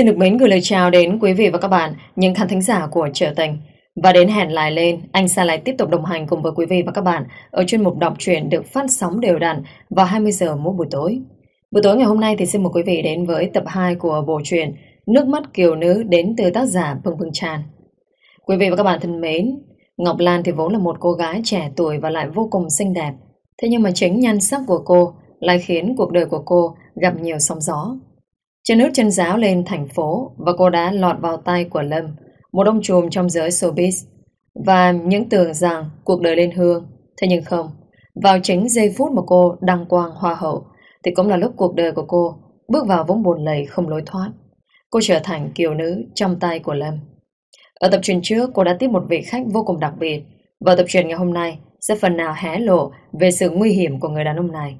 Xin được mến gửi lời chào đến quý vị và các bạn, những khán thính giả của Trở Tình. Và đến hẹn lại lên, anh Sa lại tiếp tục đồng hành cùng với quý vị và các bạn ở chuyên mục đọc truyện được phát sóng đều đặn vào 20 giờ mỗi buổi tối. Buổi tối ngày hôm nay thì xin mời quý vị đến với tập 2 của bộ truyện Nước mắt kiều nữ đến từ tác giả Phương Phương Tràn. Quý vị và các bạn thân mến, Ngọc Lan thì vốn là một cô gái trẻ tuổi và lại vô cùng xinh đẹp. Thế nhưng mà chính nhan sắc của cô lại khiến cuộc đời của cô gặp nhiều sóng gió. Chân nước chân giáo lên thành phố và cô đã lọt vào tay của Lâm, một ông trùm trong giới showbiz. Và những tưởng rằng cuộc đời lên hương, thế nhưng không. Vào chính giây phút mà cô đăng quang hoa hậu, thì cũng là lúc cuộc đời của cô bước vào vũng buồn lầy không lối thoát. Cô trở thành kiều nữ trong tay của Lâm. Ở tập truyền trước, cô đã tiếp một vị khách vô cùng đặc biệt. Và tập truyền ngày hôm nay sẽ phần nào hé lộ về sự nguy hiểm của người đàn ông này.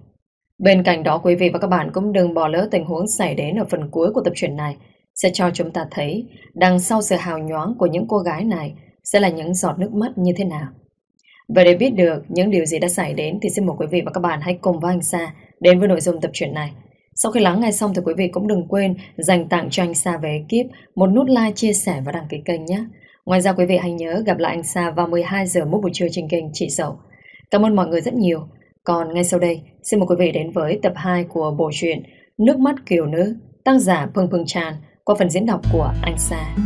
Bên cạnh đó quý vị và các bạn cũng đừng bỏ lỡ tình huống xảy đến ở phần cuối của tập truyện này sẽ cho chúng ta thấy đằng sau sự hào nhoáng của những cô gái này sẽ là những giọt nước mắt như thế nào. Và để biết được những điều gì đã xảy đến thì xin mời quý vị và các bạn hãy cùng với anh Sa đến với nội dung tập truyện này. Sau khi lắng nghe xong thì quý vị cũng đừng quên dành tặng cho anh Sa về ekip một nút like, chia sẻ và đăng ký kênh nhé. Ngoài ra quý vị hãy nhớ gặp lại anh Sa vào 12 giờ mỗi buổi trưa trên kênh Chị Sậu. Cảm ơn mọi người rất nhiều. Còn ngay sau đây, xin mời quý vị đến với tập 2 của bộ truyện Nước mắt kiều nữ, tác giả Phương Phương Tràn qua phần diễn đọc của Anh Sa.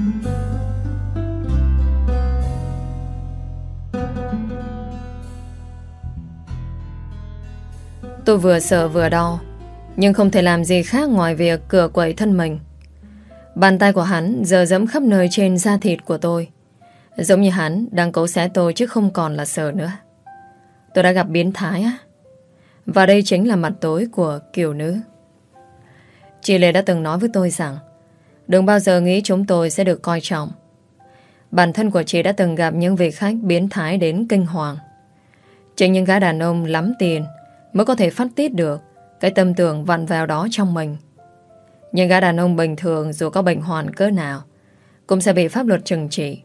Tôi vừa sợ vừa đau, nhưng không thể làm gì khác ngoài việc cửa quậy thân mình. Bàn tay của hắn giờ dẫm khắp nơi trên da thịt của tôi. Giống như hắn đang cấu xé tôi chứ không còn là sợ nữa. Tôi đã gặp biến thái á. Và đây chính là mặt tối của kiểu nữ. Chị Lê đã từng nói với tôi rằng, đừng bao giờ nghĩ chúng tôi sẽ được coi trọng. Bản thân của chị đã từng gặp những vị khách biến thái đến kinh hoàng. Chính những gái đàn ông lắm tiền mới có thể phát tiết được cái tâm tưởng vặn vào đó trong mình. Những gái đàn ông bình thường dù có bệnh hoàn cỡ nào cũng sẽ bị pháp luật trừng trị.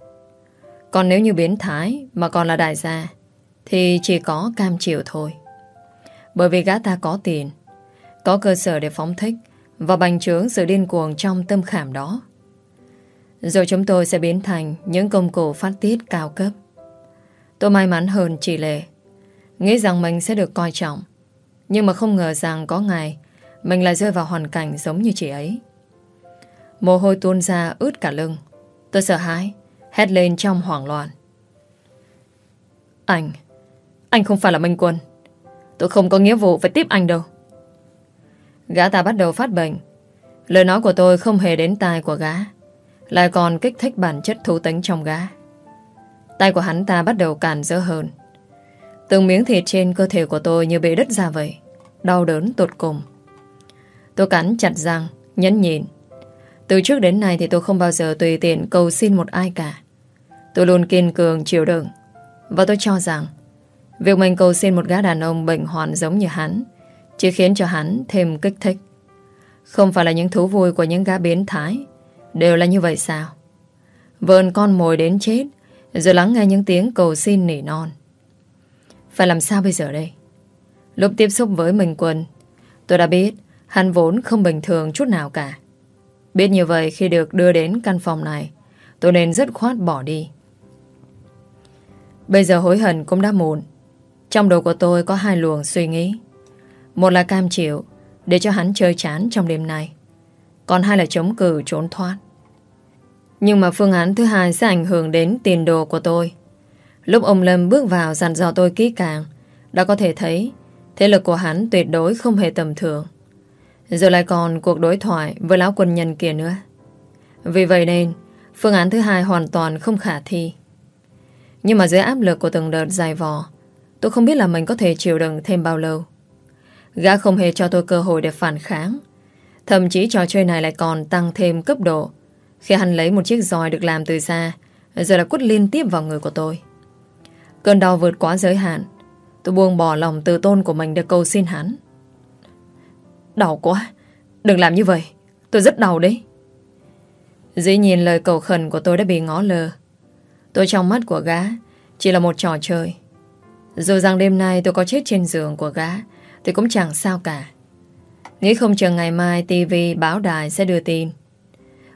Còn nếu như biến thái mà còn là đại gia thì chỉ có cam chịu thôi. Bởi vì gã ta có tiền, có cơ sở để phóng thích và bành trướng sự điên cuồng trong tâm khảm đó. Rồi chúng tôi sẽ biến thành những công cụ phát tiết cao cấp. Tôi may mắn hơn chị Lệ. Nghĩ rằng mình sẽ được coi trọng. Nhưng mà không ngờ rằng có ngày mình lại rơi vào hoàn cảnh giống như chị ấy. Mồ hôi tuôn ra ướt cả lưng. Tôi sợ hãi, hét lên trong hoảng loạn. Anh, anh không phải là Minh Quân. Tôi không có nghĩa vụ phải tiếp anh đâu. Gã ta bắt đầu phát bệnh. Lời nói của tôi không hề đến tai của gã. Lại còn kích thích bản chất thú tính trong gã. Tay của hắn ta bắt đầu càn dỡ hơn. Từng miếng thịt trên cơ thể của tôi như bị đứt ra vậy. Đau đớn tột cùng. Tôi cắn chặt răng, nhẫn nhịn. Từ trước đến nay thì tôi không bao giờ tùy tiện cầu xin một ai cả. Tôi luôn kiên cường chịu đựng. Và tôi cho rằng Việc mình cầu xin một gã đàn ông bệnh hoạn giống như hắn, chỉ khiến cho hắn thêm kích thích. Không phải là những thú vui của những gã biến thái, đều là như vậy sao? Vơn con mồi đến chết, rồi lắng nghe những tiếng cầu xin nỉ non. Phải làm sao bây giờ đây? Lúc tiếp xúc với mình quân tôi đã biết hắn vốn không bình thường chút nào cả. Biết như vậy khi được đưa đến căn phòng này, tôi nên rất khoát bỏ đi. Bây giờ hối hận cũng đã muộn trong đầu của tôi có hai luồng suy nghĩ. Một là cam chịu để cho hắn chơi chán trong đêm nay. Còn hai là chống cử trốn thoát. Nhưng mà phương án thứ hai sẽ ảnh hưởng đến tiền đồ của tôi. Lúc ông Lâm bước vào dặn dò tôi kỹ càng, đã có thể thấy thế lực của hắn tuyệt đối không hề tầm thường. Rồi lại còn cuộc đối thoại với lão quân nhân kia nữa. Vì vậy nên, phương án thứ hai hoàn toàn không khả thi. Nhưng mà dưới áp lực của từng đợt dài vò, Tôi không biết là mình có thể chịu đựng thêm bao lâu. Gã không hề cho tôi cơ hội để phản kháng. Thậm chí trò chơi này lại còn tăng thêm cấp độ, khi hắn lấy một chiếc roi được làm từ xa rồi là quất liên tiếp vào người của tôi. Cơn đau vượt quá giới hạn. Tôi buông bỏ lòng từ tôn của mình để cầu xin hắn. Đau quá. Đừng làm như vậy. Tôi rất đau đấy. Dĩ nhiên lời cầu khẩn của tôi đã bị ngó lờ. Tôi trong mắt của gã chỉ là một trò chơi. Dù rằng đêm nay tôi có chết trên giường của gã Thì cũng chẳng sao cả Nghĩ không chờ ngày mai TV báo đài sẽ đưa tin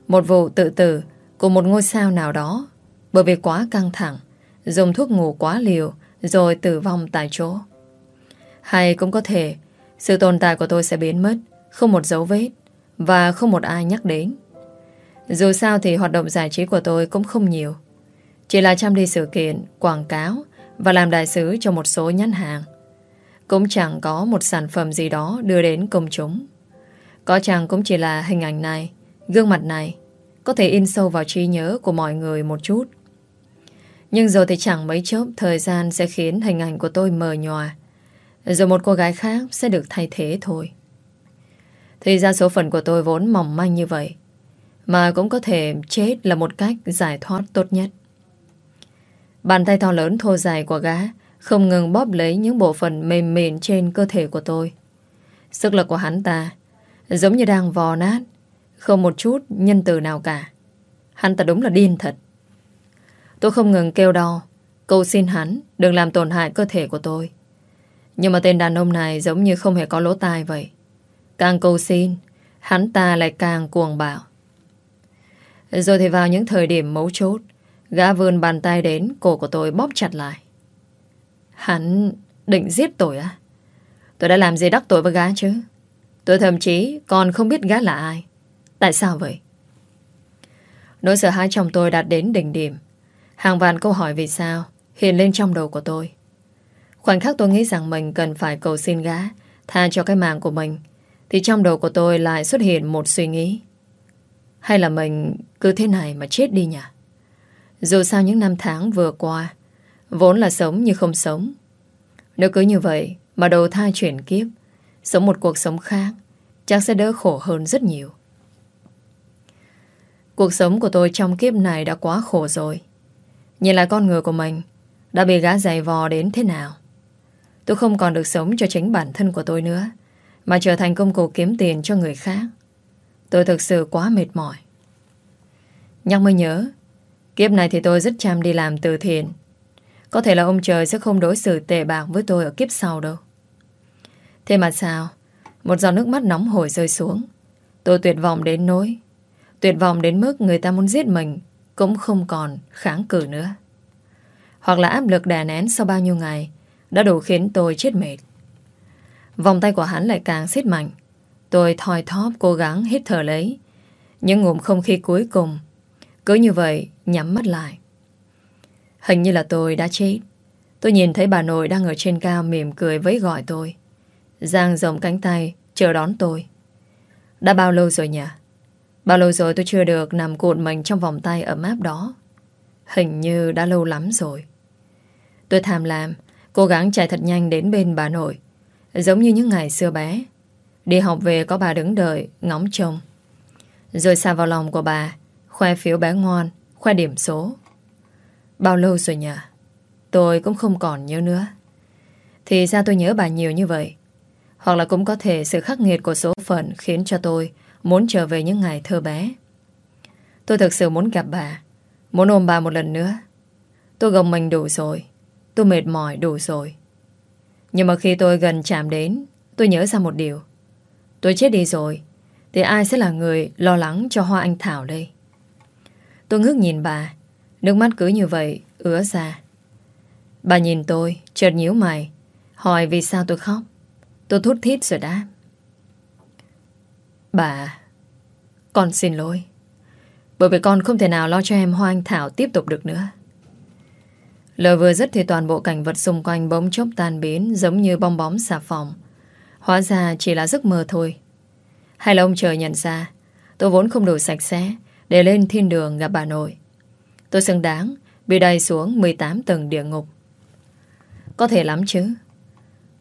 Một vụ tự tử của một ngôi sao nào đó bởi vì quá căng thẳng, dùng thuốc ngủ quá liều rồi tử vong tại chỗ. Hay cũng có thể sự tồn tại của tôi sẽ biến mất, không một dấu vết và không một ai nhắc đến. Dù sao thì hoạt động giải trí của tôi cũng không nhiều. Chỉ là chăm đi sự kiện, quảng cáo và làm đại sứ cho một số nhãn hàng. Cũng chẳng có một sản phẩm gì đó đưa đến công chúng. Có chẳng cũng chỉ là hình ảnh này, gương mặt này, có thể in sâu vào trí nhớ của mọi người một chút. Nhưng rồi thì chẳng mấy chốc thời gian sẽ khiến hình ảnh của tôi mờ nhòa. Rồi một cô gái khác sẽ được thay thế thôi. Thì ra số phận của tôi vốn mỏng manh như vậy. Mà cũng có thể chết là một cách giải thoát tốt nhất. Bàn tay to lớn thô dài của gã không ngừng bóp lấy những bộ phận mềm mịn trên cơ thể của tôi. Sức lực của hắn ta giống như đang vò nát, không một chút nhân từ nào cả. Hắn ta đúng là điên thật. Tôi không ngừng kêu đau, cầu xin hắn đừng làm tổn hại cơ thể của tôi. Nhưng mà tên đàn ông này giống như không hề có lỗ tai vậy. Càng cầu xin, hắn ta lại càng cuồng bạo. Rồi thì vào những thời điểm mấu chốt, gã vươn bàn tay đến, cổ của tôi bóp chặt lại. Hắn định giết tôi à? Tôi đã làm gì đắc tội với gã chứ? Tôi thậm chí còn không biết gã là ai. Tại sao vậy? Nỗi sợ hãi trong tôi đạt đến đỉnh điểm. Hàng vạn câu hỏi vì sao hiện lên trong đầu của tôi. Khoảnh khắc tôi nghĩ rằng mình cần phải cầu xin gã, tha cho cái mạng của mình, thì trong đầu của tôi lại xuất hiện một suy nghĩ. Hay là mình cứ thế này mà chết đi nhỉ? Dù sao những năm tháng vừa qua, Vốn là sống như không sống. Nếu cứ như vậy Mà đầu thai chuyển kiếp, Sống một cuộc sống khác, Chắc sẽ đỡ khổ hơn rất nhiều. Cuộc sống của tôi trong kiếp này đã quá khổ rồi. Nhìn lại con người của mình, Đã bị gã dày vò đến thế nào? Tôi không còn được sống cho chính bản thân của tôi nữa, Mà trở thành công cụ kiếm tiền cho người khác. Tôi thực sự quá mệt mỏi. Nhắc mới nhớ Kiếp này thì tôi rất chăm đi làm từ thiện. Có thể là ông trời sẽ không đối xử tệ bạc với tôi ở kiếp sau đâu. Thế mà sao? Một giọt nước mắt nóng hổi rơi xuống. Tôi tuyệt vọng đến nỗi, Tuyệt vọng đến mức người ta muốn giết mình Cũng không còn kháng cự nữa. Hoặc là áp lực đè nén sau bao nhiêu ngày Đã đủ khiến tôi chết mệt. Vòng tay của hắn lại càng siết mạnh. Tôi thoi thóp cố gắng hít thở lấy Những ngụm không khí cuối cùng cứ như vậy, nhắm mắt lại. Hình như là tôi đã chết. Tôi nhìn thấy bà nội đang ở trên cao mỉm cười với gọi tôi. Giang rộng cánh tay, Chờ đón tôi. Đã bao lâu rồi nhỉ? Bao lâu rồi tôi chưa được nằm cuộn mình trong vòng tay ấm áp đó? Hình như đã lâu lắm rồi. Tôi tham lam, Cố gắng chạy thật nhanh đến bên bà nội. Giống như những ngày xưa bé. Đi học về có bà đứng đợi, Ngóng trông. Rồi xa vào lòng của bà Khoe phiếu bé ngoan, Khoe điểm số. Bao lâu rồi nhỉ? Tôi cũng không còn nhớ nữa. Thì sao tôi nhớ bà nhiều như vậy. Hoặc là cũng có thể sự khắc nghiệt của số phận Khiến cho tôi muốn trở về những ngày thơ bé. Tôi thực sự muốn gặp bà, Muốn ôm bà một lần nữa. Tôi gồng mình đủ rồi, Tôi mệt mỏi đủ rồi. Nhưng mà khi tôi gần chạm đến, Tôi nhớ ra một điều. Tôi chết đi rồi, Thì ai sẽ là người lo lắng cho Hoa Anh Thảo đây? Tôi ngước nhìn bà. Nước mắt cứ như vậy, ứa ra. Bà nhìn tôi, chợt nhíu mày, Hỏi vì sao tôi khóc. Tôi thút thít rồi đáp. Bà, Con xin lỗi. Bởi vì con không thể nào lo cho em hoang Thảo tiếp tục được nữa. Lời vừa dứt thì toàn bộ cảnh vật xung quanh bỗng chốc tan biến giống như bong bóng xà phòng. Hóa ra chỉ là giấc mơ thôi. Hay là ông trời nhận ra, tôi vốn không đủ sạch sẽ để lên thiên đường gặp bà nội. Tôi xứng đáng bị đầy xuống 18 tầng địa ngục. Có thể lắm chứ.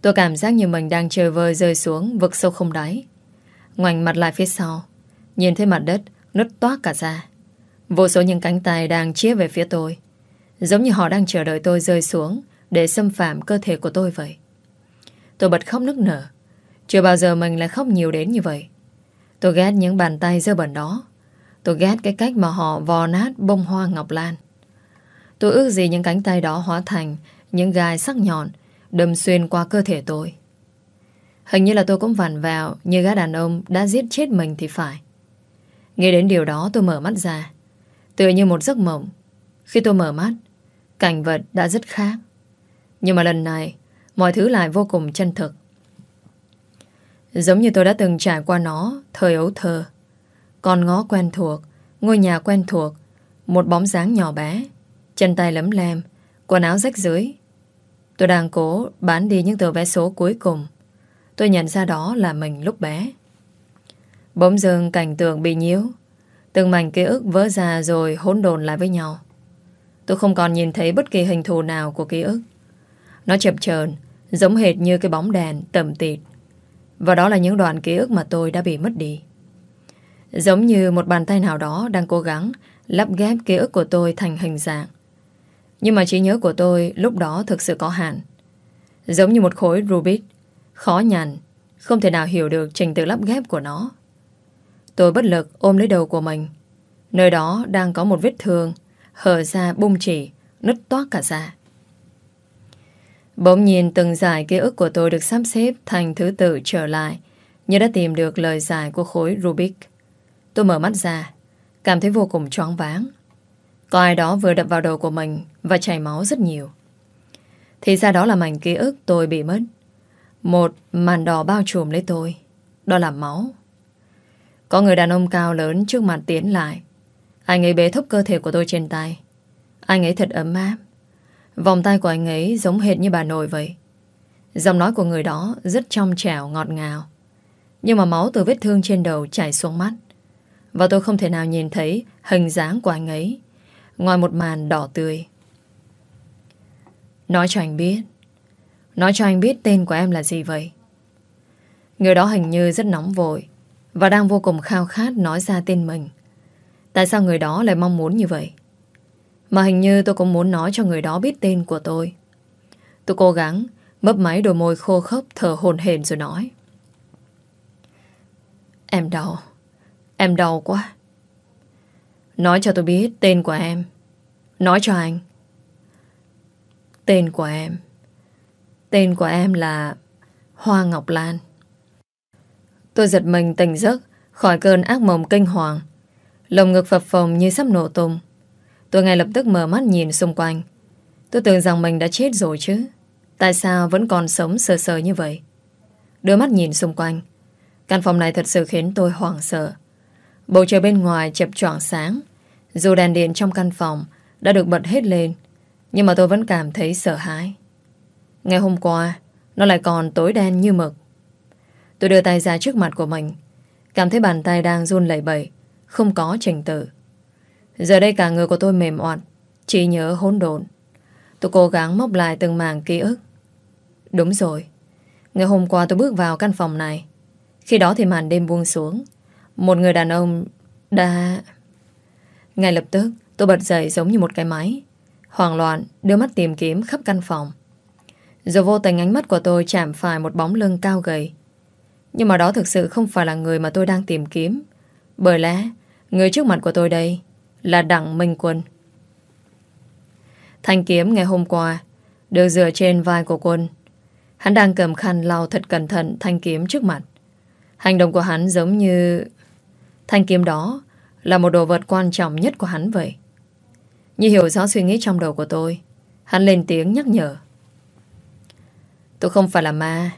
Tôi cảm giác như mình đang chơi vơi rơi xuống vực sâu không đáy. Ngoảnh mặt lại phía sau, nhìn thấy mặt đất nứt toát cả ra. Vô số những cánh tay đang chia về phía tôi. Giống như họ đang chờ đợi tôi rơi xuống để xâm phạm cơ thể của tôi vậy. Tôi bật khóc nức nở. Chưa bao giờ mình lại khóc nhiều đến như vậy. Tôi ghét những bàn tay dơ bẩn đó. Tôi ghét cái cách mà họ vò nát bông hoa ngọc lan. Tôi ước gì những cánh tay đó hóa thành những gai sắc nhọn đâm xuyên qua cơ thể tôi. Hình như là tôi cũng vằn vào như gã đàn ông đã giết chết mình thì phải. Nghĩ đến điều đó tôi mở mắt ra. Tựa như một giấc mộng. Khi tôi mở mắt, cảnh vật đã rất khác. Nhưng mà lần này, mọi thứ lại vô cùng chân thực. Giống như tôi đã từng trải qua nó thời ấu thơ. Con ngó quen thuộc, ngôi nhà quen thuộc, một bóng dáng nhỏ bé, chân tay lấm lem, quần áo rách rưới. Tôi đang cố bán đi những tờ vé số cuối cùng. Tôi nhận ra đó là mình lúc bé. Bỗng dưng cảnh tượng bị nhiễu, từng mảnh ký ức vỡ ra rồi hỗn đồn lại với nhau. Tôi không còn nhìn thấy bất kỳ hình thù nào của ký ức. Nó chập chờn giống hệt như cái bóng đèn tầm tịt. Và đó là những đoạn ký ức mà tôi đã bị mất đi. Giống như một bàn tay nào đó đang cố gắng lắp ghép ký ức của tôi thành hình dạng. Nhưng mà trí nhớ của tôi lúc đó thực sự có hạn. Giống như một khối Rubik, khó nhằn, không thể nào hiểu được trình tự lắp ghép của nó. Tôi bất lực ôm lấy đầu của mình. Nơi đó đang có một vết thương, hở ra bung chỉ, nứt toát cả ra. Bỗng nhìn từng giải ký ức của tôi được sắp xếp thành thứ tự trở lại, như đã tìm được lời giải của khối Rubik. Tôi mở mắt ra, cảm thấy vô cùng choáng váng. Có ai đó vừa đập vào đầu của mình và chảy máu rất nhiều. Thì ra đó là mảnh ký ức tôi bị mất. Một màn đỏ bao trùm lấy tôi. Đó là máu. Có người đàn ông cao lớn trước mặt tiến lại. Anh ấy bế thúc cơ thể của tôi trên tay. Anh ấy thật ấm áp. Vòng tay của anh ấy giống hệt như bà nội vậy. Giọng nói của người đó rất trong trẻo ngọt ngào. Nhưng mà máu từ vết thương trên đầu chảy xuống mắt. Và tôi không thể nào nhìn thấy hình dáng của anh ấy. Ngoài một màn đỏ tươi. Nói cho anh biết. Nói cho anh biết tên của em là gì vậy. Người đó hình như rất nóng vội. Và đang vô cùng khao khát nói ra tên mình. Tại sao người đó lại mong muốn như vậy? Mà hình như tôi cũng muốn nói cho người đó biết tên của tôi. Tôi cố gắng mấp máy đôi môi khô khốc thở hồn hển rồi nói. Em đau. Em đau quá. Nói cho tôi biết tên của em. Nói cho anh. Tên của em. Tên của em là Hoa Ngọc Lan. Tôi giật mình tỉnh giấc khỏi cơn ác mộng kinh hoàng. Lồng ngực phập phồng như sắp nổ tung. Tôi ngay lập tức mở mắt nhìn xung quanh. Tôi tưởng rằng mình đã chết rồi chứ. Tại sao vẫn còn sống sờ sờ như vậy? Đưa mắt nhìn xung quanh. Căn phòng này thật sự khiến tôi hoảng sợ. Bầu trời bên ngoài chập choạng sáng. Dù đèn điện trong căn phòng đã được bật hết lên, nhưng mà tôi vẫn cảm thấy sợ hãi. Ngày hôm qua, nó lại còn tối đen như mực. Tôi đưa tay ra trước mặt của mình, cảm thấy bàn tay đang run lẩy bẩy, không có trình tự. Giờ đây cả người của tôi mềm oặt, chỉ nhớ hỗn độn. Tôi cố gắng móc lại từng mảng ký ức. Đúng rồi, ngày hôm qua tôi bước vào căn phòng này. Khi đó thì màn đêm buông xuống. Một người đàn ông đã... Ngay lập tức, tôi bật dậy giống như một cái máy. Hoảng loạn, đưa mắt tìm kiếm khắp căn phòng. Rồi vô tình ánh mắt của tôi chạm phải một bóng lưng cao gầy. Nhưng mà đó thực sự không phải là người mà tôi đang tìm kiếm. Bởi lẽ, người trước mặt của tôi đây là Đặng Minh Quân. Thanh kiếm ngày hôm qua được dựa trên vai của quân. Hắn đang cầm khăn lau thật cẩn thận thanh kiếm trước mặt. Hành động của hắn giống như thanh kiếm đó là một đồ vật quan trọng nhất của hắn vậy. Như hiểu rõ suy nghĩ trong đầu của tôi, hắn lên tiếng nhắc nhở. Tôi không phải là ma.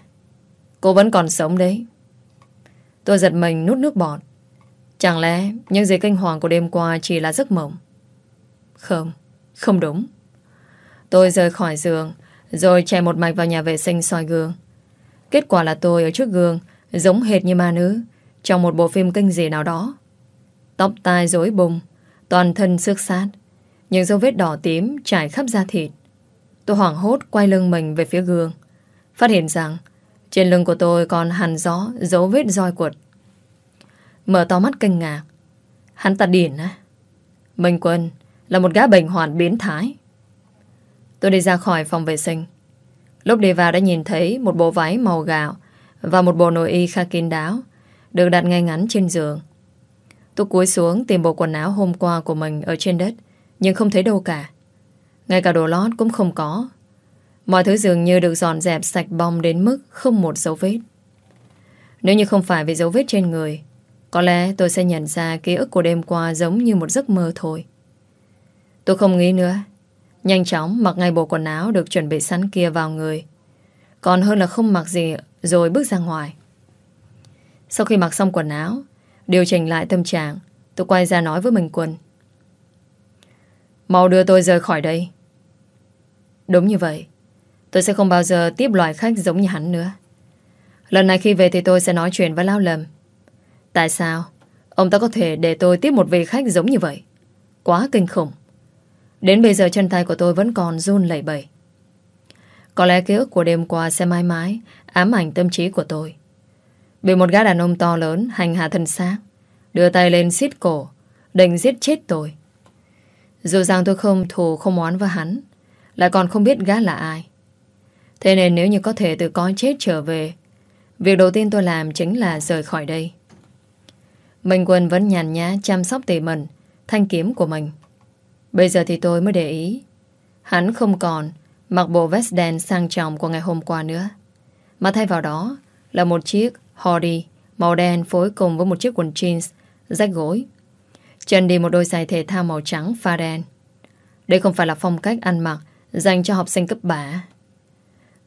Cô vẫn còn sống đấy. Tôi giật mình nút nước bọt. Chẳng lẽ những gì kinh hoàng của đêm qua chỉ là giấc mộng? Không, không đúng. Tôi rời khỏi giường, rồi chạy một mạch vào nhà vệ sinh soi gương. Kết quả là tôi ở trước gương, giống hệt như ma nữ, trong một bộ phim kinh dị nào đó. Tóc tai rối bùng, toàn thân xước sát, những dấu vết đỏ tím trải khắp da thịt. Tôi hoảng hốt quay lưng mình về phía gương, phát hiện rằng trên lưng của tôi còn hằn gió dấu vết roi cuột. Mở to mắt kinh ngạc. Hắn ta điển á. Minh Quân là một gã bệnh hoạn biến thái. Tôi đi ra khỏi phòng vệ sinh. Lúc đi vào đã nhìn thấy một bộ váy màu gạo và một bộ nội y kha kín đáo được đặt ngay ngắn trên giường. Tôi cúi xuống tìm bộ quần áo hôm qua của mình ở trên đất, nhưng không thấy đâu cả. Ngay cả đồ lót cũng không có. Mọi thứ dường như được dọn dẹp sạch bong đến mức không một dấu vết. Nếu như không phải vì dấu vết trên người, Có lẽ tôi sẽ nhận ra ký ức của đêm qua giống như một giấc mơ thôi. Tôi không nghĩ nữa. Nhanh chóng mặc ngay bộ quần áo được chuẩn bị sẵn kia vào người. Còn hơn là không mặc gì rồi bước ra ngoài. Sau khi mặc xong quần áo, điều chỉnh lại tâm trạng, tôi quay ra nói với mình Quân. Mau đưa tôi rời khỏi đây. Đúng như vậy. Tôi sẽ không bao giờ tiếp loại khách giống như hắn nữa. Lần này khi về thì tôi sẽ nói chuyện với Lao Lâm. Tại sao? Ông ta có thể để tôi tiếp một vị khách giống như vậy? Quá kinh khủng. Đến bây giờ chân tay của tôi vẫn còn run lẩy bẩy. Có lẽ ký ức của đêm qua sẽ mãi mãi ám ảnh tâm trí của tôi. Bị một gã đàn ông to lớn hành hạ thân xác, đưa tay lên xiết cổ, định giết chết tôi. Dù rằng tôi không thù không oán với hắn, lại còn không biết gã là ai. Thế nên nếu như có thể từ coi chết trở về, việc đầu tiên tôi làm chính là rời khỏi đây. Minh Quân vẫn nhàn nhã chăm sóc tỉ mẩn thanh kiếm của mình. Bây giờ thì tôi mới để ý. Hắn không còn mặc bộ vest đen sang trọng của ngày hôm qua nữa. Mà thay vào đó là một chiếc hoodie màu đen phối cùng với một chiếc quần jeans, rách gối. Chân đi một đôi giày thể thao màu trắng pha đen. Đây không phải là phong cách ăn mặc dành cho học sinh cấp 3.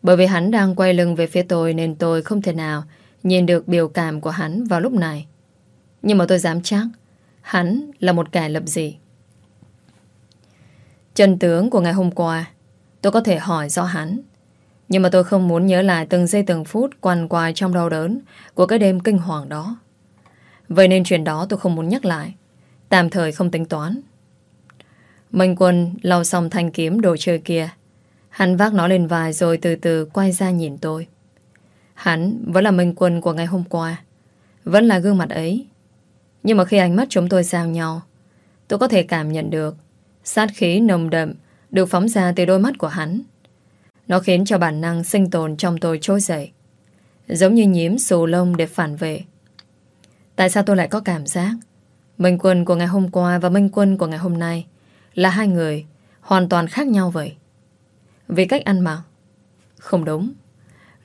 Bởi vì hắn đang quay lưng về phía tôi nên tôi không thể nào nhìn được biểu cảm của hắn vào lúc này. Nhưng mà tôi dám chắc, hắn là một kẻ lập dị. Chân tướng của ngày hôm qua, tôi có thể hỏi do hắn. Nhưng mà tôi không muốn nhớ lại từng giây từng phút quằn quài trong đau đớn của cái đêm kinh hoàng đó. Vậy nên chuyện đó tôi không muốn nhắc lại. Tạm thời không tính toán. Minh Quân lau xong thanh kiếm đồ chơi kia. Hắn vác nó lên vai rồi từ từ quay ra nhìn tôi. Hắn vẫn là Minh Quân của ngày hôm qua. Vẫn là gương mặt ấy. Nhưng mà khi ánh mắt chúng tôi giao nhau, tôi có thể cảm nhận được sát khí nồng đậm được phóng ra từ đôi mắt của hắn. Nó khiến cho bản năng sinh tồn trong tôi trôi dậy. Giống như nhiễm xù lông để phản vệ. Tại sao tôi lại có cảm giác Minh Quân của ngày hôm qua và Minh Quân của ngày hôm nay là hai người hoàn toàn khác nhau vậy? Vì cách ăn mặc? Không đúng.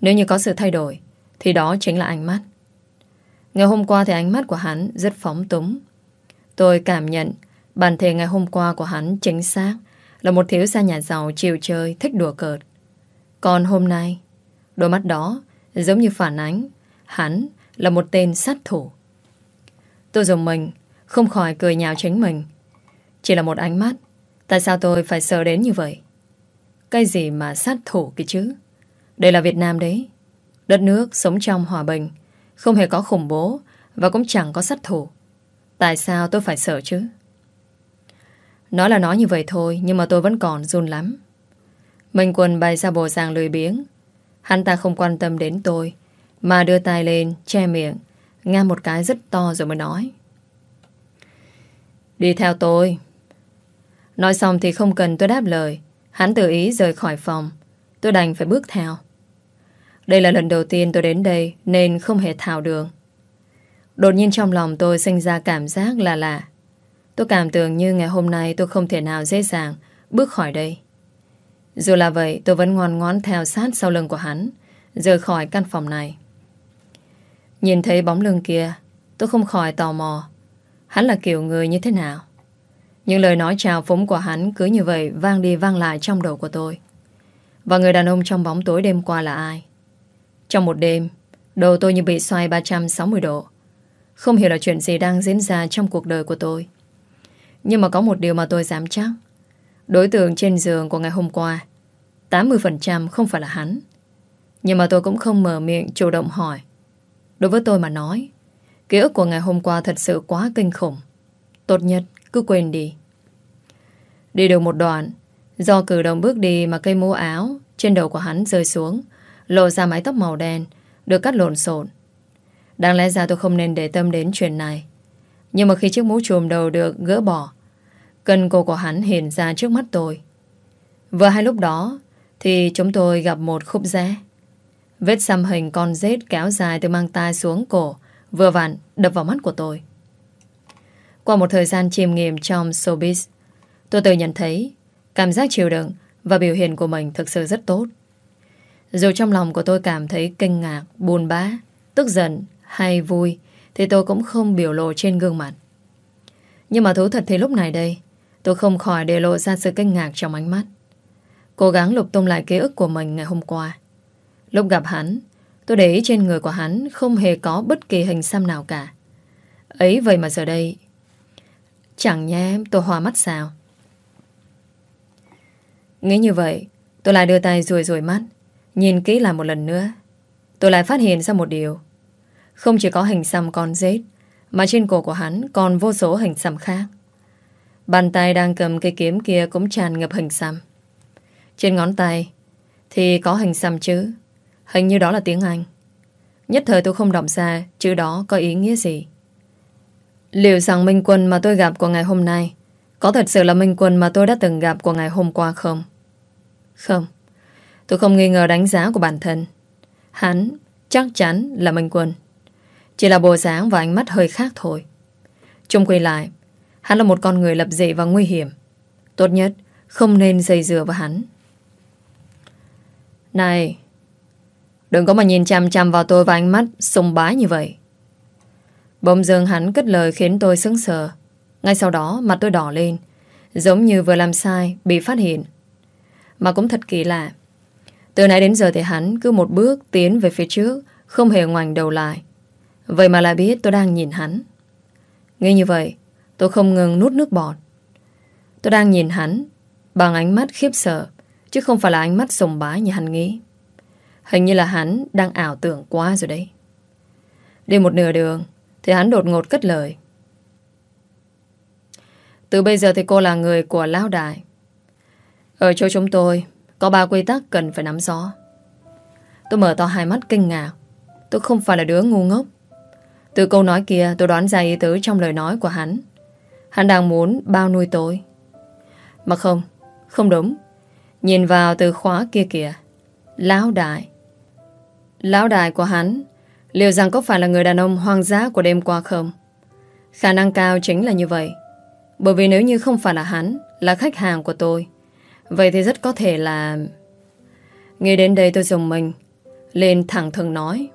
Nếu như có sự thay đổi, thì đó chính là ánh mắt. Ngày hôm qua thì ánh mắt của hắn rất phóng túng. Tôi cảm nhận bản thể ngày hôm qua của hắn chính xác là một thiếu gia nhà giàu chiều chơi, thích đùa cợt. Còn hôm nay, đôi mắt đó giống như phản ánh hắn là một tên sát thủ. Tôi dùng mình không khỏi cười nhạo chính mình. Chỉ là một ánh mắt, tại sao tôi phải sợ đến như vậy? Cái gì mà sát thủ kia chứ? Đây là Việt Nam đấy. Đất nước sống trong hòa bình, không hề có khủng bố và cũng chẳng có sát thủ. Tại sao tôi phải sợ chứ? Nói là nói như vậy thôi Nhưng mà tôi vẫn còn run lắm Minh Quân bày ra bộ dạng lười biếng. Hắn ta không quan tâm đến tôi, Mà đưa tay lên, che miệng, Nga một cái rất to rồi mới nói. Đi theo tôi. Nói xong thì không cần tôi đáp lời. Hắn tự ý rời khỏi phòng. Tôi đành phải bước theo. Đây là lần đầu tiên tôi đến đây Nên không hề thảo đường. Đột nhiên trong lòng tôi sinh ra cảm giác là lạ. Tôi cảm tưởng như ngày hôm nay tôi không thể nào dễ dàng bước khỏi đây. Dù là vậy, tôi vẫn ngoan ngoãn theo sát sau lưng của hắn, rời khỏi căn phòng này. Nhìn thấy bóng lưng kia, tôi không khỏi tò mò. Hắn là kiểu người như thế nào? Những lời nói chào phúng của hắn cứ như vậy vang đi vang lại trong đầu của tôi. Và người đàn ông trong bóng tối đêm qua là ai? Trong một đêm, đầu tôi như bị xoay 360 độ. Không hiểu là chuyện gì đang diễn ra trong cuộc đời của tôi. Nhưng mà có một điều mà tôi dám chắc Đối tượng trên giường của ngày hôm qua 80% không phải là hắn. Nhưng mà tôi cũng không mở miệng chủ động hỏi. Đối với tôi mà nói, Ký ức của ngày hôm qua thật sự quá kinh khủng. Tốt nhất cứ quên đi. Đi được một đoạn, Do cử động bước đi mà cây mũ áo Trên đầu của hắn rơi xuống, Lộ ra mái tóc màu đen, Được cắt lộn xộn. Đáng lẽ ra tôi không nên để tâm đến chuyện này. Nhưng mà khi chiếc mũ trùm đầu được gỡ bỏ Cân cô của hắn hiện ra trước mắt tôi. Vừa hai lúc đó Thì chúng tôi gặp một khúc rẽ. Vết xăm hình con rết kéo dài từ mang tai xuống cổ Vừa vặn đập vào mắt của tôi. Qua một thời gian chiêm nghiệm trong showbiz Tôi tự nhận thấy Cảm giác chịu đựng Và biểu hiện của mình thực sự rất tốt. Dù trong lòng của tôi cảm thấy kinh ngạc, buồn bã, tức giận hay vui Thì tôi cũng không biểu lộ trên gương mặt. Nhưng mà thú thật thì lúc này đây Tôi không khỏi để lộ ra sự kinh ngạc trong ánh mắt. Cố gắng lục tung lại ký ức của mình ngày hôm qua. Lúc gặp hắn, Tôi để ý trên người của hắn Không hề có bất kỳ hình xăm nào cả. Ấy vậy mà giờ đây, Chẳng nhé tôi hòa mắt sao? Nghĩ như vậy, Tôi lại đưa tay rùi rùi mắt, Nhìn kỹ lại một lần nữa. Tôi lại phát hiện ra một điều. Không chỉ có hình xăm con rết, Mà trên cổ của hắn còn vô số hình xăm khác. Bàn tay đang cầm cây kiếm kia Cũng tràn ngập hình xăm. Trên ngón tay Thì có hình xăm chứ Hình như đó là tiếng Anh. Nhất thời tôi không đọc ra chữ đó có ý nghĩa gì. Liệu rằng Minh Quân mà tôi gặp của ngày hôm nay Có thật sự là Minh Quân mà tôi đã từng gặp của ngày hôm qua không? Không. Tôi không nghi ngờ đánh giá của bản thân. Hắn chắc chắn là Minh Quân. Chỉ là bộ dáng và ánh mắt hơi khác thôi. Trung quy lại Hắn là một con người lập dị và nguy hiểm. Tốt nhất, Không nên dây dừa vào hắn. Này, Đừng có mà nhìn chằm chằm vào tôi và ánh mắt sùng bái như vậy. Bỗng dưng hắn cất lời khiến tôi sững sờ. Ngay sau đó, mặt tôi đỏ lên, Giống như vừa làm sai, Bị phát hiện. Mà cũng thật kỳ lạ, Từ nãy đến giờ thì hắn cứ một bước tiến về phía trước, Không hề ngoảnh đầu lại. Vậy mà lại biết tôi đang nhìn hắn. Nghe như vậy Tôi không ngừng nuốt nước bọt. Tôi đang nhìn hắn Bằng ánh mắt khiếp sợ, Chứ không phải là ánh mắt sùng bái như hắn nghĩ. Hình như là hắn đang ảo tưởng quá rồi đấy. Đi một nửa đường Thì hắn đột ngột cất lời. Từ bây giờ thì cô là người của Lão Đại. Ở chỗ chúng tôi, Có ba quy tắc cần phải nắm rõ. Tôi mở to hai mắt kinh ngạc. Tôi không phải là đứa ngu ngốc. Từ câu nói kia, tôi đoán ra ý tứ trong lời nói của hắn. Hắn đang muốn bao nuôi tôi. Mà không Không đúng. Nhìn vào từ khóa kia kìa. Lão đại. Lão đại của hắn, Liệu rằng có phải là người đàn ông hoang dã của đêm qua không? Khả năng cao chính là như vậy. Bởi vì nếu như không phải là hắn, Là khách hàng của tôi, Vậy thì rất có thể là Nghĩ đến đây tôi dùng mình, Lên thẳng thừng nói.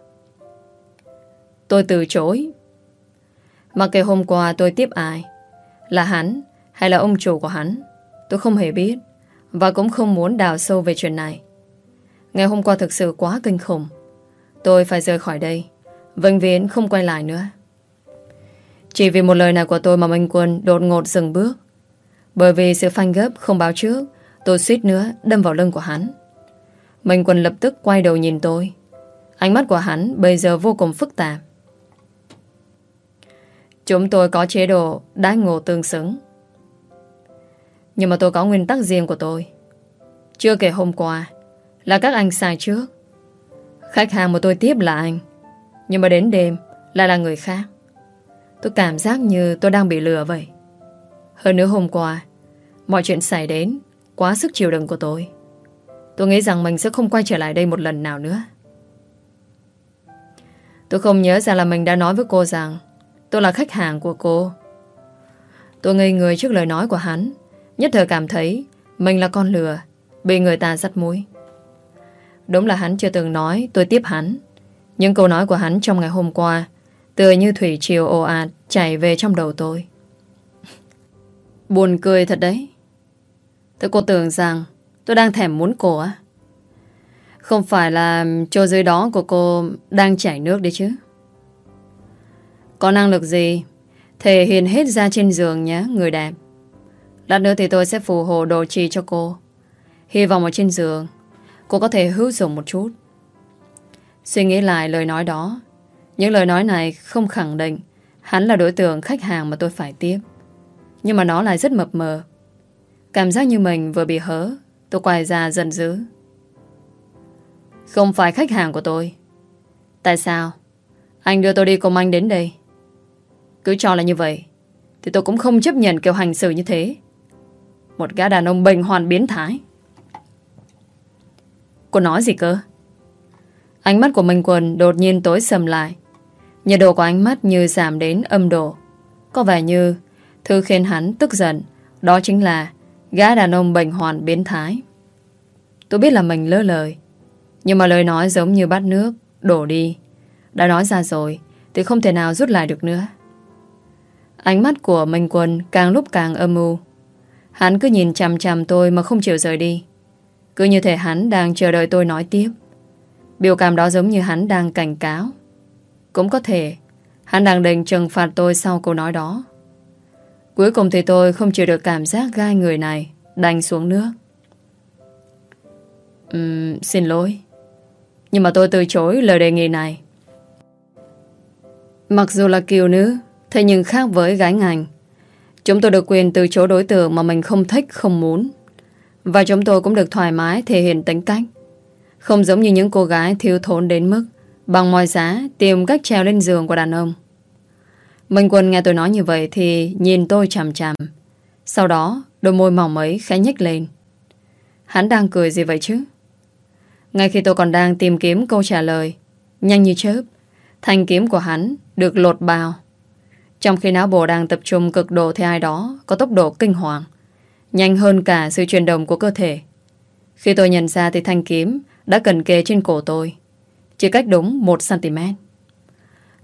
Tôi từ chối. Mà kể hôm qua tôi tiếp ai là hắn Hay là ông chủ của hắn? Tôi không hề biết Và cũng không muốn đào sâu về chuyện này. Ngày hôm qua thực sự quá kinh khủng. Tôi phải rời khỏi đây, Vĩnh viễn không quay lại nữa. Chỉ vì một lời này của tôi mà Minh Quân đột ngột dừng bước. Bởi vì sự phanh gấp không báo trước, Tôi suýt nữa đâm vào lưng của hắn. Minh Quân lập tức quay đầu nhìn tôi. Ánh mắt của hắn bây giờ vô cùng phức tạp. Chúng tôi có chế độ đãi ngộ tương xứng. Nhưng mà tôi có nguyên tắc riêng của tôi. Chưa kể hôm qua Là các anh sai trước. Khách hàng mà tôi tiếp là anh. Nhưng mà đến đêm Lại là người khác. Tôi cảm giác như tôi đang bị lừa vậy. Hơn nữa hôm qua, Mọi chuyện xảy đến Quá sức chịu đựng của tôi. Tôi nghĩ rằng mình sẽ không quay trở lại đây một lần nào nữa. Tôi không nhớ ra là mình đã nói với cô rằng Tôi là khách hàng của cô. Tôi ngây người trước lời nói của hắn, Nhất thời cảm thấy Mình là con lừa, Bị người ta dắt mũi. Đúng là hắn chưa từng nói tôi tiếp hắn Những câu nói của hắn trong ngày hôm qua Tựa như thủy triều ồ ạt Chảy về trong đầu tôi. Buồn cười thật đấy. Tôi cô tưởng rằng Tôi đang thèm muốn cô á. Không phải là chỗ dưới đó của cô Đang chảy nước đấy chứ? Có năng lực gì? Thể hiện hết ra trên giường nhé, Người đẹp. Lát nữa thì tôi sẽ phù hộ đồ trì cho cô. Hy vọng ở trên giường, Cô có thể hữu dụng một chút. Suy nghĩ lại lời nói đó. Những lời nói này không khẳng định Hắn là đối tượng khách hàng mà tôi phải tiếp. Nhưng mà nó lại rất mập mờ. Cảm giác như mình vừa bị hớ, Tôi quay ra giận dữ. Không phải khách hàng của tôi. Tại sao? Anh đưa tôi đi cùng anh đến đây. Cứ cho là như vậy, Thì tôi cũng không chấp nhận kiểu hành xử như thế Một gã đàn ông bệnh hoàn biến thái Cô nói gì cơ? Ánh mắt của Minh Quân đột nhiên tối sầm lại. Nhiệt độ của ánh mắt như giảm đến âm độ. Có vẻ như thứ khiến hắn tức giận, đó chính là gã đàn ông bệnh hoàn biến thái. Tôi biết là mình lỡ lời. Nhưng mà lời nói giống như bát nước đổ đi. Đã nói ra rồi, Thì không thể nào rút lại được nữa Ánh mắt của Minh Quân càng lúc càng âm mưu Hắn cứ nhìn chằm chằm tôi mà không chịu rời đi. Cứ như thể hắn đang chờ đợi tôi nói tiếp. Biểu cảm đó giống như hắn đang cảnh cáo. Cũng có thể Hắn đang định trừng phạt tôi sau câu nói đó. Cuối cùng thì tôi không chịu được cảm giác gai người này Đành xuống nước. Uhm, Xin lỗi. Nhưng mà tôi từ chối lời đề nghị này. Mặc dù là kiều nữ Thế nhưng khác với gái ngành, Chúng tôi được quyền từ chối đối tượng Mà mình không thích, không muốn. Và chúng tôi cũng được thoải mái thể hiện tính cách, Không giống như những cô gái thiếu thốn đến mức Bằng mọi giá tìm cách treo lên giường của đàn ông. Minh Quân nghe tôi nói như vậy Thì nhìn tôi chằm chằm. Sau đó, đôi môi mỏng ấy khẽ nhếch lên. Hắn đang cười gì vậy chứ? Ngay khi tôi còn đang tìm kiếm câu trả lời, Nhanh như chớp, Thanh kiếm của hắn được lột bào. Trong khi não bộ đang tập trung cực độ Thì ai đó, có tốc độ kinh hoàng. Nhanh hơn cả sự chuyển động của cơ thể. Khi tôi nhận ra thì thanh kiếm Đã cần kề trên cổ tôi. Chỉ cách đúng 1cm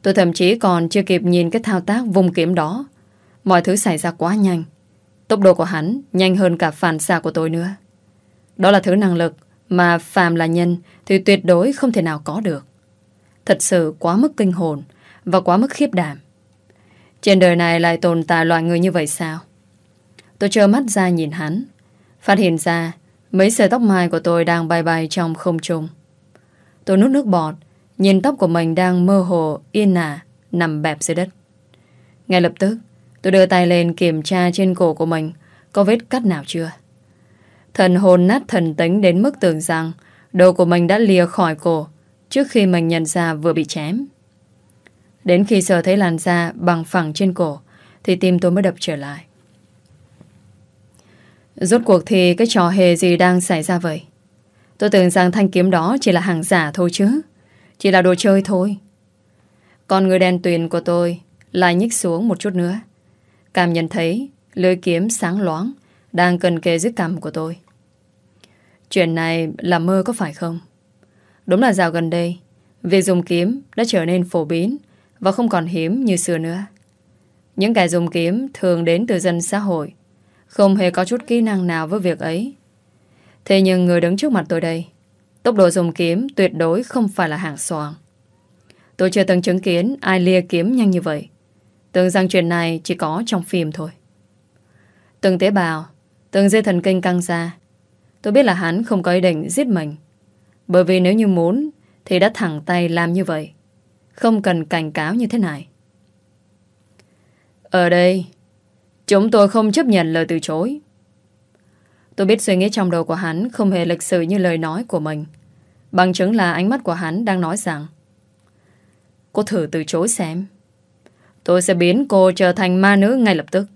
Tôi thậm chí còn chưa kịp nhìn cái thao tác vùng kiếm đó. Mọi thứ xảy ra quá nhanh. Tốc độ của hắn nhanh hơn cả phản xạ của tôi nữa. Đó là thứ năng lực Mà phàm là nhân Thì tuyệt đối không thể nào có được. Thật sự quá mức kinh hồn Và quá mức khiếp đảm. Trên đời này lại tồn tại loại người như vậy sao? Tôi trơ mắt ra nhìn hắn. Phát hiện ra, Mấy sợi tóc mai của tôi đang bay bay trong không trung. Tôi nuốt nước bọt, Nhìn tóc của mình đang mơ hồ, Yên ả, Nằm bẹp dưới đất. Ngay lập tức, tôi đưa tay lên kiểm tra trên cổ của mình, Có vết cắt nào chưa? Thần hồn nát thần tính đến mức tưởng rằng Đầu của mình đã lìa khỏi cổ Trước khi mình nhận ra vừa bị chém. Đến khi sờ thấy làn da Bằng phẳng trên cổ, Thì tim tôi mới đập trở lại. Rốt cuộc thì cái trò hề gì đang xảy ra vậy? Tôi tưởng rằng thanh kiếm đó Chỉ là hàng giả thôi chứ. Chỉ là đồ chơi thôi. Còn người đen tuyền của tôi Lại nhích xuống một chút nữa. Cảm nhận thấy lưỡi kiếm sáng loáng Đang cần kề dưới cằm của tôi. Chuyện này là mơ có phải không? Đúng là dạo gần đây, Việc dùng kiếm đã trở nên phổ biến và không còn hiếm như xưa nữa. Những kẻ dùng kiếm thường đến từ dân xã hội, Không hề có chút kỹ năng nào với việc ấy. Thế nhưng người đứng trước mặt tôi đây, Tốc độ dùng kiếm tuyệt đối không phải là hàng xoàng. Tôi chưa từng chứng kiến ai lia kiếm nhanh như vậy. Tưởng rằng chuyện này chỉ có trong phim thôi. Từng tế bào, Từng dây thần kinh căng ra. Tôi biết là hắn không có ý định giết mình, bởi vì nếu như muốn Thì đã thẳng tay làm như vậy. Không cần cảnh cáo như thế này. Ở đây, Chúng tôi không chấp nhận lời từ chối. Tôi biết suy nghĩ trong đầu của hắn Không hề lịch sự như lời nói của mình, Bằng chứng là ánh mắt của hắn đang nói rằng, Cô thử từ chối xem. Tôi sẽ biến cô trở thành ma nữ ngay lập tức.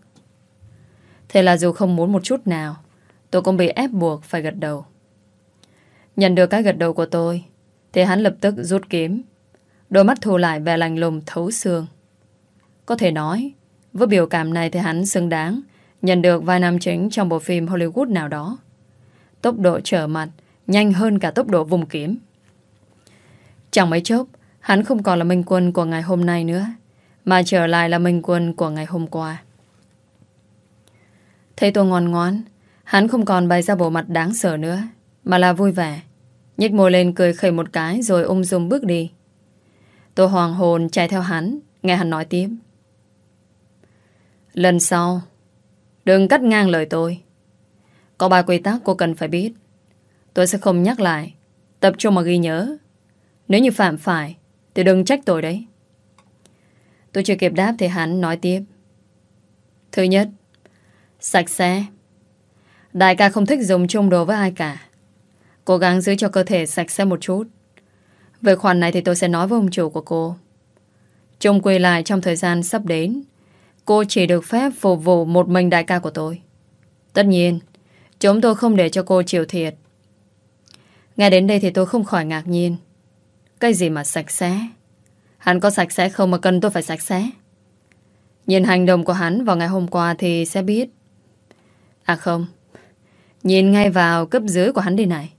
Thế là dù không muốn một chút nào, Tôi cũng bị ép buộc phải gật đầu. Nhận được cái gật đầu của tôi, Thì hắn lập tức rút kiếm Đôi mắt thu lại vẻ lành lùng, thấu xương. Có thể nói, Với biểu cảm này thì hắn xứng đáng Nhận được vai nam chính trong bộ phim Hollywood nào đó. Tốc độ trở mặt Nhanh hơn cả tốc độ vùng kiếm. Chẳng mấy chốc, Hắn không còn là minh quân của ngày hôm nay nữa, Mà trở lại là minh quân của ngày hôm qua. Thấy tôi ngoan ngoan Hắn không còn bày ra bộ mặt đáng sợ nữa, Mà là vui vẻ nhích môi lên cười khẩy một cái Rồi ung dung bước đi. Tôi hoàng hồn chạy theo hắn. Nghe hắn nói tiếp. Lần sau, Đừng cắt ngang lời tôi. Có ba quy tắc cô cần phải biết. Tôi sẽ không nhắc lại. Tập trung mà ghi nhớ. Nếu như phạm phải, Thì đừng trách tôi đấy. Tôi chưa kịp đáp thì hắn nói tiếp. Thứ nhất, Sạch sẽ. Đại ca không thích dùng chung đồ với ai cả. Cố gắng giữ cho cơ thể sạch sẽ một chút. Về khoản này thì tôi sẽ nói với ông chủ của cô. Chung quy lại trong thời gian sắp đến, Cô chỉ được phép phục vụ một mình đại ca của tôi. Tất nhiên, Chúng tôi không để cho cô chịu thiệt. Nghe đến đây thì tôi không khỏi ngạc nhiên. Cái gì mà sạch sẽ? Hắn có sạch sẽ không mà cần tôi phải sạch sẽ? Nhìn hành động của hắn vào ngày hôm qua thì sẽ biết. À không, Nhìn ngay vào cấp dưới của hắn đi này.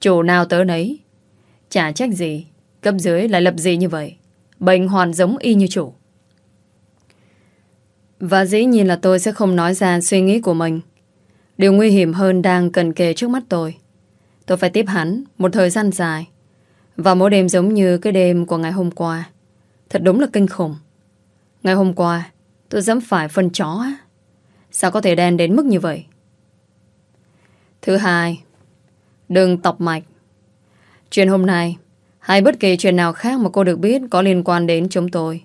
Chủ nào tớ nấy Chả trách gì Cấp dưới lại lập gì như vậy Bệnh hoàn giống y như chủ. Và dĩ nhiên là tôi sẽ không nói ra suy nghĩ của mình. Điều nguy hiểm hơn đang cần kề trước mắt tôi. Tôi phải tiếp hắn một thời gian dài. Và mỗi đêm giống như cái đêm của ngày hôm qua. Thật đúng là kinh khủng. Ngày hôm qua, tôi dám phải phân chó. Sao có thể đen đến mức như vậy? Thứ hai, đừng tọc mạch. Chuyện hôm nay, hay bất kỳ chuyện nào khác mà cô được biết có liên quan đến chúng tôi.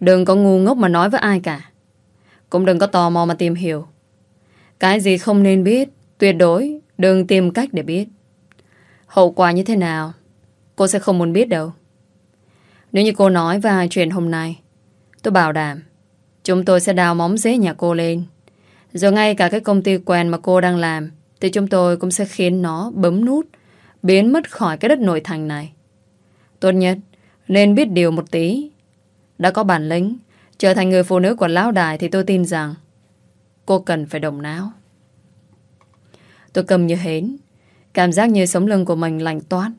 Đừng có ngu ngốc mà nói với ai cả. Cũng đừng có tò mò mà tìm hiểu. Cái gì không nên biết, tuyệt đối đừng tìm cách để biết. Hậu quả như thế nào, cô sẽ không muốn biết đâu. Nếu như cô nói vài chuyện hôm nay, tôi bảo đảm chúng tôi sẽ đào móng dế nhà cô lên. Rồi ngay cả cái công ty quen mà cô đang làm thì chúng tôi cũng sẽ khiến nó bấm nút biến mất khỏi cái đất nội thành này. Tốt nhất, nên biết điều một tí. Đã có bản lĩnh, trở thành người phụ nữ của lão đài thì tôi tin rằng cô cần phải đồng não. Tôi cầm như hến, Cảm giác như sống lưng của mình lạnh toát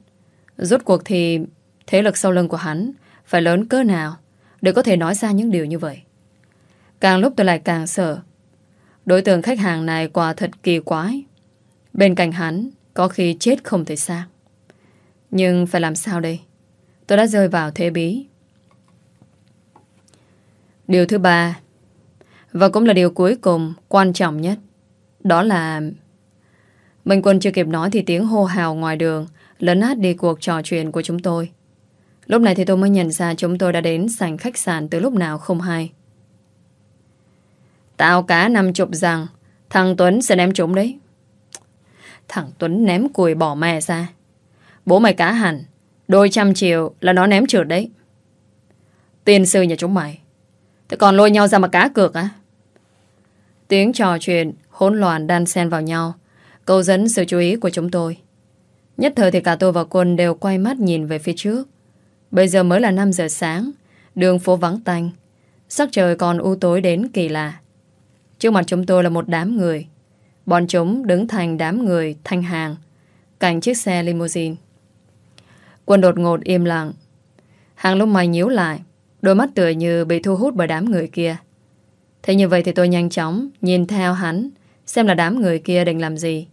Rốt cuộc thì Thế lực sau lưng của hắn Phải lớn cỡ nào Để có thể nói ra những điều như vậy Càng lúc tôi lại càng sợ Đối tượng khách hàng này quả thật kỳ quái Bên cạnh hắn có khi chết không thể xác Nhưng phải làm sao đây Tôi đã rơi vào thế bí Điều thứ ba, Và cũng là điều cuối cùng Quan trọng nhất, Đó là Minh Quân chưa kịp nói thì tiếng hô hào ngoài đường lấn át đi cuộc trò chuyện của chúng tôi. Lúc này thì tôi mới nhận ra chúng tôi đã đến sảnh khách sạn từ lúc nào không hay. Tao cá năm chục rằng thằng Tuấn sẽ ném chúng đấy. Thằng Tuấn ném cùi bỏ mẹ ra. Bố mày cá hẳn, đôi trăm triệu là nó ném trượt đấy. Tiên sư nhà chúng mày. Thế còn lôi nhau ra mà cá cược á? Tiếng trò chuyện hỗn loạn đan xen vào nhau Câu dẫn sự chú ý của chúng tôi Nhất thời thì cả tôi và Quân đều quay mắt nhìn về phía trước Bây giờ mới là 5 giờ sáng Đường phố vắng tanh Sắc trời còn u tối đến kỳ lạ Trước mặt chúng tôi là một đám người Bọn chúng đứng thành đám người thanh hàng, Cạnh chiếc xe limousine. Quân đột ngột im lặng. Hàng lúc mày nhíu lại, Đôi mắt tựa như bị thu hút bởi đám người kia. Thế như vậy thì tôi nhanh chóng Nhìn theo hắn, Xem là đám người kia định làm gì.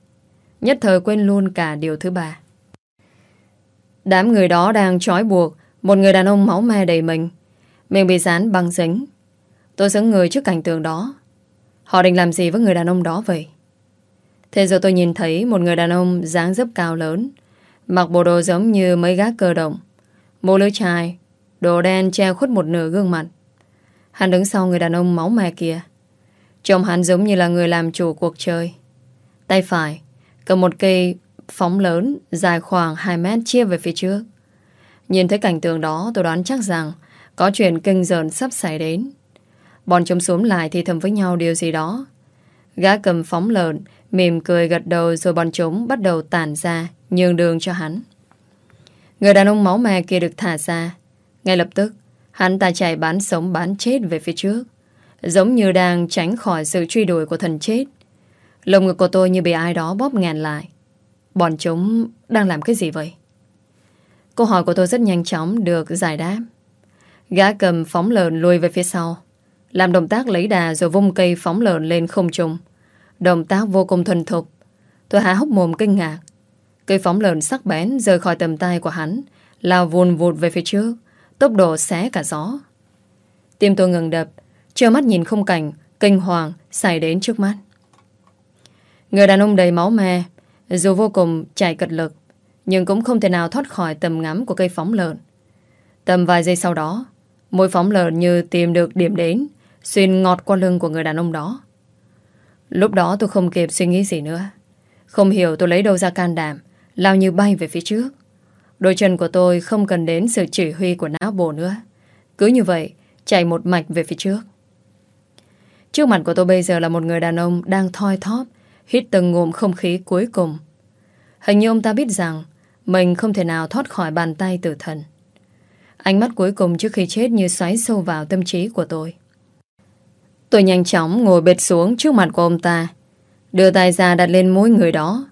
Nhất thời quên luôn cả điều thứ ba. Đám người đó đang trói buộc Một người đàn ông máu me đầy mình, Miệng bị dán băng dính. Tôi xứng người trước cảnh tượng đó. Họ định làm gì với người đàn ông đó vậy? Thế rồi tôi nhìn thấy Một người đàn ông dáng dấp cao lớn, Mặc bộ đồ giống như mấy gác cơ động. Mũ lưới chai Đồ đen che khuất một nửa gương mặt. Hắn đứng sau người đàn ông máu me kia. Trông hắn giống như là người làm chủ cuộc chơi. Tay phải, Cầm một cây phóng lớn Dài khoảng 2 mét chia về phía trước. Nhìn thấy cảnh tượng đó, Tôi đoán chắc rằng Có chuyện kinh dờn sắp xảy đến. Bọn chúng xuống lại thì thầm với nhau điều gì đó. Gã cầm phóng lợn Mỉm cười gật đầu rồi bọn chúng Bắt đầu tản ra, Nhường đường cho hắn. Người đàn ông máu me kia được thả ra. Ngay lập tức, Hắn ta chạy bán sống bán chết về phía trước, Giống như đang tránh khỏi sự truy đuổi của thần chết. Lồng ngực của tôi như bị ai đó bóp ngàn lại. Bọn chúng đang làm cái gì vậy? Câu hỏi của tôi rất nhanh chóng được giải đáp. Gã cầm phóng lợn lùi về phía sau, Làm động tác lấy đà rồi vung cây phóng lợn lên không trung. Động tác vô cùng thuần thục. Tôi há hốc mồm kinh ngạc. Cây phóng lợn sắc bén rời khỏi tầm tay của hắn, Lao vùn vụt về phía trước, Tốc độ xé cả gió. Tim tôi ngừng đập, Trơ mắt nhìn không cảnh Kinh hoàng xảy đến trước mắt. Người đàn ông đầy máu me, Dù vô cùng chạy cật lực, Nhưng cũng không thể nào thoát khỏi tầm ngắm Của cây phóng lợn. Tầm vài giây sau đó, Mỗi phóng lợn như tìm được điểm đến, Xuyên ngọt qua lưng của người đàn ông đó. Lúc đó tôi không kịp suy nghĩ gì nữa Không hiểu tôi lấy đâu ra can đảm Lao như bay về phía trước Đôi chân của tôi không cần đến sự chỉ huy của não bộ nữa Cứ như vậy Chạy một mạch về phía trước Trước mặt của tôi bây giờ là một người đàn ông đang thoi thóp, hít từng ngụm không khí cuối cùng. Hình như ông ta biết rằng mình không thể nào thoát khỏi bàn tay tử thần. Ánh mắt cuối cùng trước khi chết như xoáy sâu vào tâm trí của tôi. Tôi nhanh chóng ngồi bệt xuống trước mặt của ông ta, đưa tay ra đặt lên mũi người đó.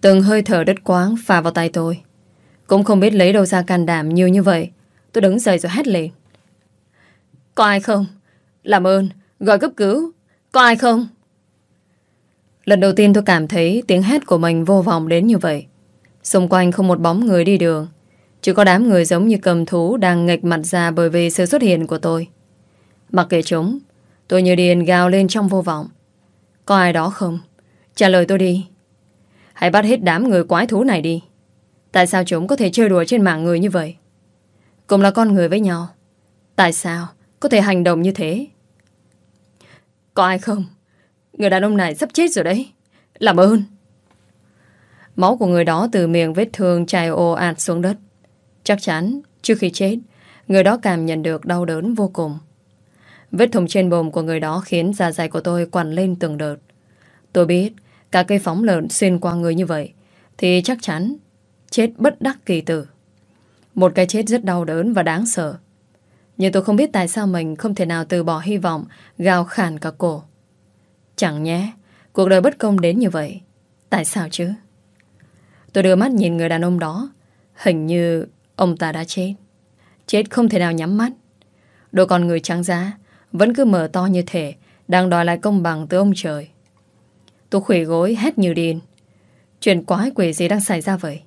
Từng hơi thở đất quáng phà vào tay tôi. Cũng không biết lấy đâu ra can đảm nhiều như vậy Tôi đứng dậy rồi hét lên. Có ai không? Làm ơn, gọi cấp cứu. Có ai không? Lần đầu tiên tôi cảm thấy tiếng hét của mình vô vọng đến như vậy. Xung quanh không một bóng người đi đường. Chỉ có đám người giống như cầm thú đang nghịch mặt ra bởi vì sự xuất hiện của tôi. Mặc kệ chúng, tôi như điền gào lên trong vô vọng. Có ai đó không? Trả lời tôi đi. Hãy bắt hết đám người quái thú này đi. Tại sao chúng có thể chơi đùa trên mạng người như vậy? Cùng là con người với nhau. Tại sao có thể hành động như thế? Có ai không? Người đàn ông này sắp chết rồi đấy. Làm ơn. Máu của người đó từ miệng vết thương chảy ồ ạt xuống đất. Chắc chắn, trước khi chết, người đó cảm nhận được đau đớn vô cùng. Vết thùng trên bồm của người đó khiến da dày của tôi quằn lên từng đợt. Tôi biết, cả cây phóng lợn xuyên qua người như vậy, thì chắc chắn chết bất đắc kỳ tử. Một cái chết rất đau đớn và đáng sợ. Nhưng tôi không biết tại sao mình không thể nào từ bỏ hy vọng gào khản cả cổ. Chẳng nhé, cuộc đời bất công đến như vậy. Tại sao chứ? Tôi đưa mắt nhìn người đàn ông đó. Hình như ông ta đã chết. Chết không thể nào nhắm mắt. Đôi con người trắng giá vẫn cứ mở to như thể đang đòi lại công bằng từ ông trời. Tôi khủy gối hét như điên. Chuyện quái quỷ gì đang xảy ra vậy?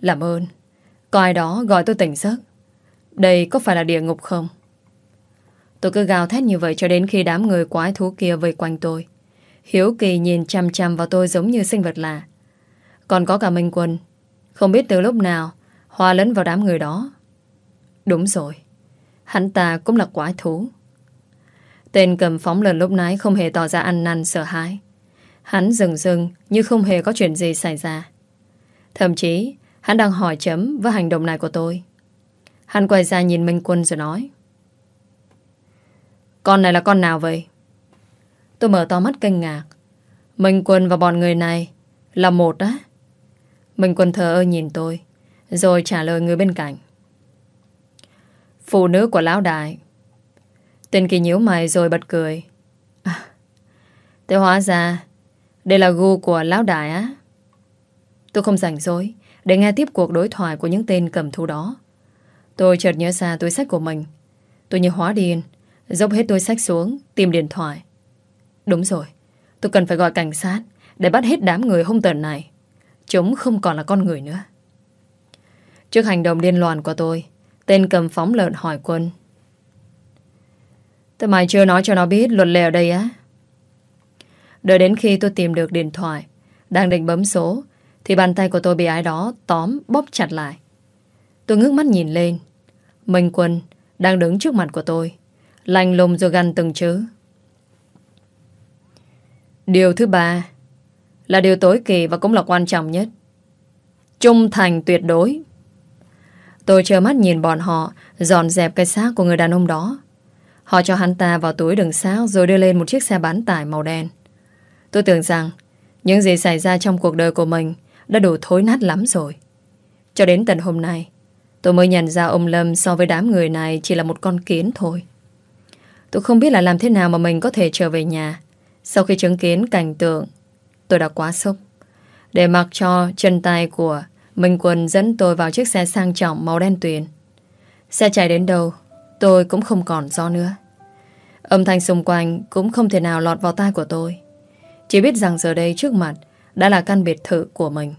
Làm ơn, có ai đó gọi tôi tỉnh giấc. Đây có phải là địa ngục không? Tôi cứ gào thét như vậy cho đến khi đám người quái thú kia vây quanh tôi. Hiếu kỳ nhìn chăm chăm vào tôi giống như sinh vật lạ. Còn có cả Minh Quân. Không biết từ lúc nào hòa lẫn vào đám người đó. Đúng rồi. Hắn ta cũng là quái thú. Tên cầm phóng lần lúc nãy không hề tỏ ra ăn năn sợ hãi. Hắn dừng dừng như không hề có chuyện gì xảy ra. Thậm chí, hắn đang hỏi chấm với hành động này của tôi. Hắn quay ra nhìn Minh Quân rồi nói. Con này là con nào vậy? Tôi mở to mắt kinh ngạc. Minh Quân và bọn người này là một á. Minh Quân thờ ơ nhìn tôi, rồi trả lời người bên cạnh. Phụ nữ của lão đại. Tên kỳ nhíu mày rồi bật cười. À, thế hóa ra, đây là gu của lão đại á. Tôi không rảnh rối để nghe tiếp cuộc đối thoại của những tên cầm thú đó. Tôi chợt nhớ ra túi sách của mình. Tôi như hóa điên, dốc hết túi sách xuống, tìm điện thoại. Đúng rồi, tôi cần phải gọi cảnh sát để bắt hết đám người hung tợn này. Chúng không còn là con người nữa. Trước hành động điên loạn của tôi, tên cầm phóng lợn hỏi quân. Thế mày chưa nói cho nó biết luật lệ ở đây á? Đợi đến khi tôi tìm được điện thoại, đang định bấm số, thì bàn tay của tôi bị ai đó tóm bóp chặt lại. Tôi ngước mắt nhìn lên. Minh Quân đang đứng trước mặt của tôi, lành lùng rồi gằn từng chữ. Điều thứ ba là điều tối kỳ và cũng là quan trọng nhất. Trung thành tuyệt đối. Tôi chờ mắt nhìn bọn họ dọn dẹp cái xác của người đàn ông đó. Họ cho hắn ta vào túi đựng xác rồi đưa lên một chiếc xe bán tải màu đen. Tôi tưởng rằng những gì xảy ra trong cuộc đời của mình đã đủ thối nát lắm rồi. Cho đến tận hôm nay, tôi mới nhận ra ông Lâm so với đám người này chỉ là một con kiến thôi. Tôi không biết là làm thế nào mà mình có thể trở về nhà sau khi chứng kiến cảnh tượng Tôi đã quá sốc Để mặc cho chân tay của Minh Quân dẫn tôi vào chiếc xe sang trọng màu đen tuyền Xe chạy đến đâu Tôi cũng không còn do nữa Âm thanh xung quanh Cũng không thể nào lọt vào tai của tôi. Chỉ biết rằng giờ đây trước mặt Đã là căn biệt thự của mình.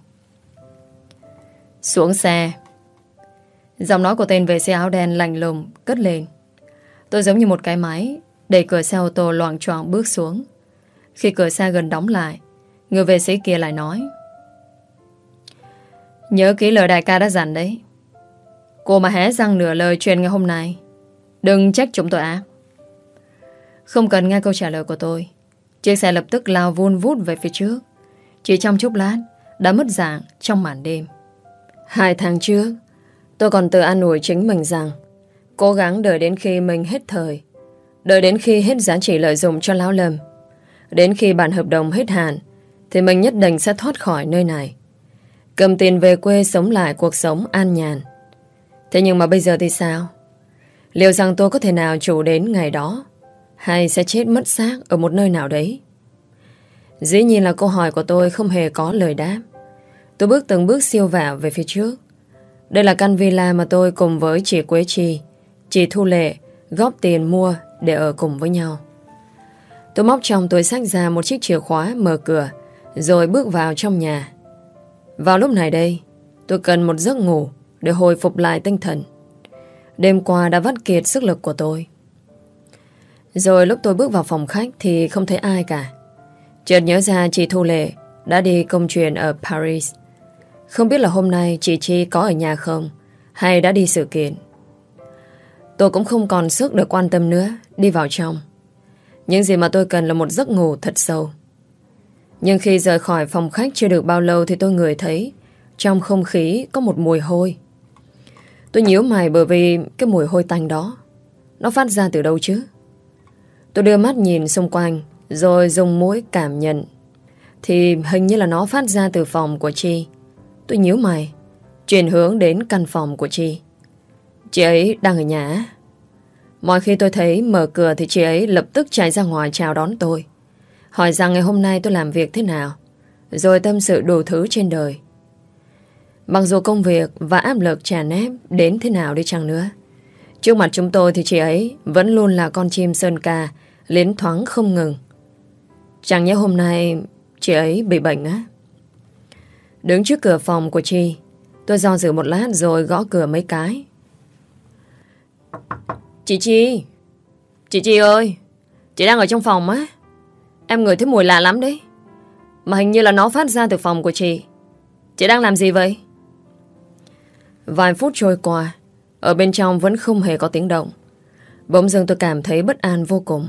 Xuống xe. Giọng nói của tên vệ xe áo đen lạnh lùng, Cất lên. Tôi giống như một cái máy Đẩy cửa xe ô tô loạn choạng bước xuống. Khi cửa xe gần đóng lại, Người vệ sĩ kia lại nói, Nhớ kỹ lời đại ca đã dặn đấy. Cô mà hé răng nửa lời chuyện ngày hôm nay, Đừng trách chúng tôi ác không cần nghe câu trả lời của tôi Chiếc xe lập tức lao vun vút về phía trước Chỉ trong chốc lát, Đã mất dạng trong màn đêm Hai tháng trước, Tôi còn tự an ủi chính mình rằng, Cố gắng đợi đến khi mình hết thời, Đợi đến khi hết giá trị lợi dụng cho lão lầm Đến khi bản hợp đồng hết hạn, thì mình nhất định sẽ thoát khỏi nơi này. Cầm tiền về quê sống lại cuộc sống an nhàn. Thế nhưng mà bây giờ thì sao? Liệu rằng tôi có thể nào chủ đến ngày đó? Hay sẽ chết mất xác ở một nơi nào đấy? Dĩ nhiên là câu hỏi của tôi không hề có lời đáp. Tôi bước từng bước siêu vào về phía trước. Đây là căn villa mà tôi cùng với chị Quế Chi, chị Thu Lệ góp tiền mua để ở cùng với nhau. Tôi móc trong túi sách ra một chiếc chìa khóa mở cửa rồi bước vào trong nhà. Vào lúc này đây, tôi cần một giấc ngủ để hồi phục lại tinh thần. Đêm qua đã vắt kiệt sức lực của tôi. Rồi lúc tôi bước vào phòng khách thì không thấy ai cả. Chợt nhớ ra chị Thu Lệ đã đi công chuyện ở Paris. Không biết là hôm nay chị Chi có ở nhà không, hay đã đi sự kiện. Tôi cũng không còn sức để quan tâm nữa, đi vào trong. Những gì mà tôi cần là một giấc ngủ thật sâu. Nhưng khi rời khỏi phòng khách chưa được bao lâu thì tôi ngửi thấy trong không khí có một mùi hôi. Tôi nhíu mày bởi vì cái mùi hôi tanh đó, nó phát ra từ đâu chứ? Tôi đưa mắt nhìn xung quanh, rồi dùng mũi cảm nhận thì hình như là nó phát ra từ phòng của Chi. Tôi nhíu mày, chuyển hướng đến căn phòng của Chi. Chị ấy đang ở nhà Mọi khi tôi thấy mở cửa thì chị ấy lập tức chạy ra ngoài chào đón tôi. Hỏi rằng ngày hôm nay tôi làm việc thế nào. Rồi tâm sự đủ thứ trên đời. Mặc dù công việc và áp lực tràn ép đến thế nào đi chăng nữa. Trước mặt chúng tôi thì chị ấy vẫn luôn là con chim sơn ca, liến thoáng không ngừng. Chẳng nhớ hôm nay chị ấy bị bệnh á. Đứng trước cửa phòng của Chi, tôi do dự một lát rồi gõ cửa mấy cái. Chị Chi, chị Chi ơi, chị đang ở trong phòng á. Em ngửi thấy mùi lạ lắm đấy. Mà hình như là nó phát ra từ phòng của chị. Chị đang làm gì vậy? Vài phút trôi qua, ở bên trong vẫn không hề có tiếng động. Bỗng dưng tôi cảm thấy bất an vô cùng.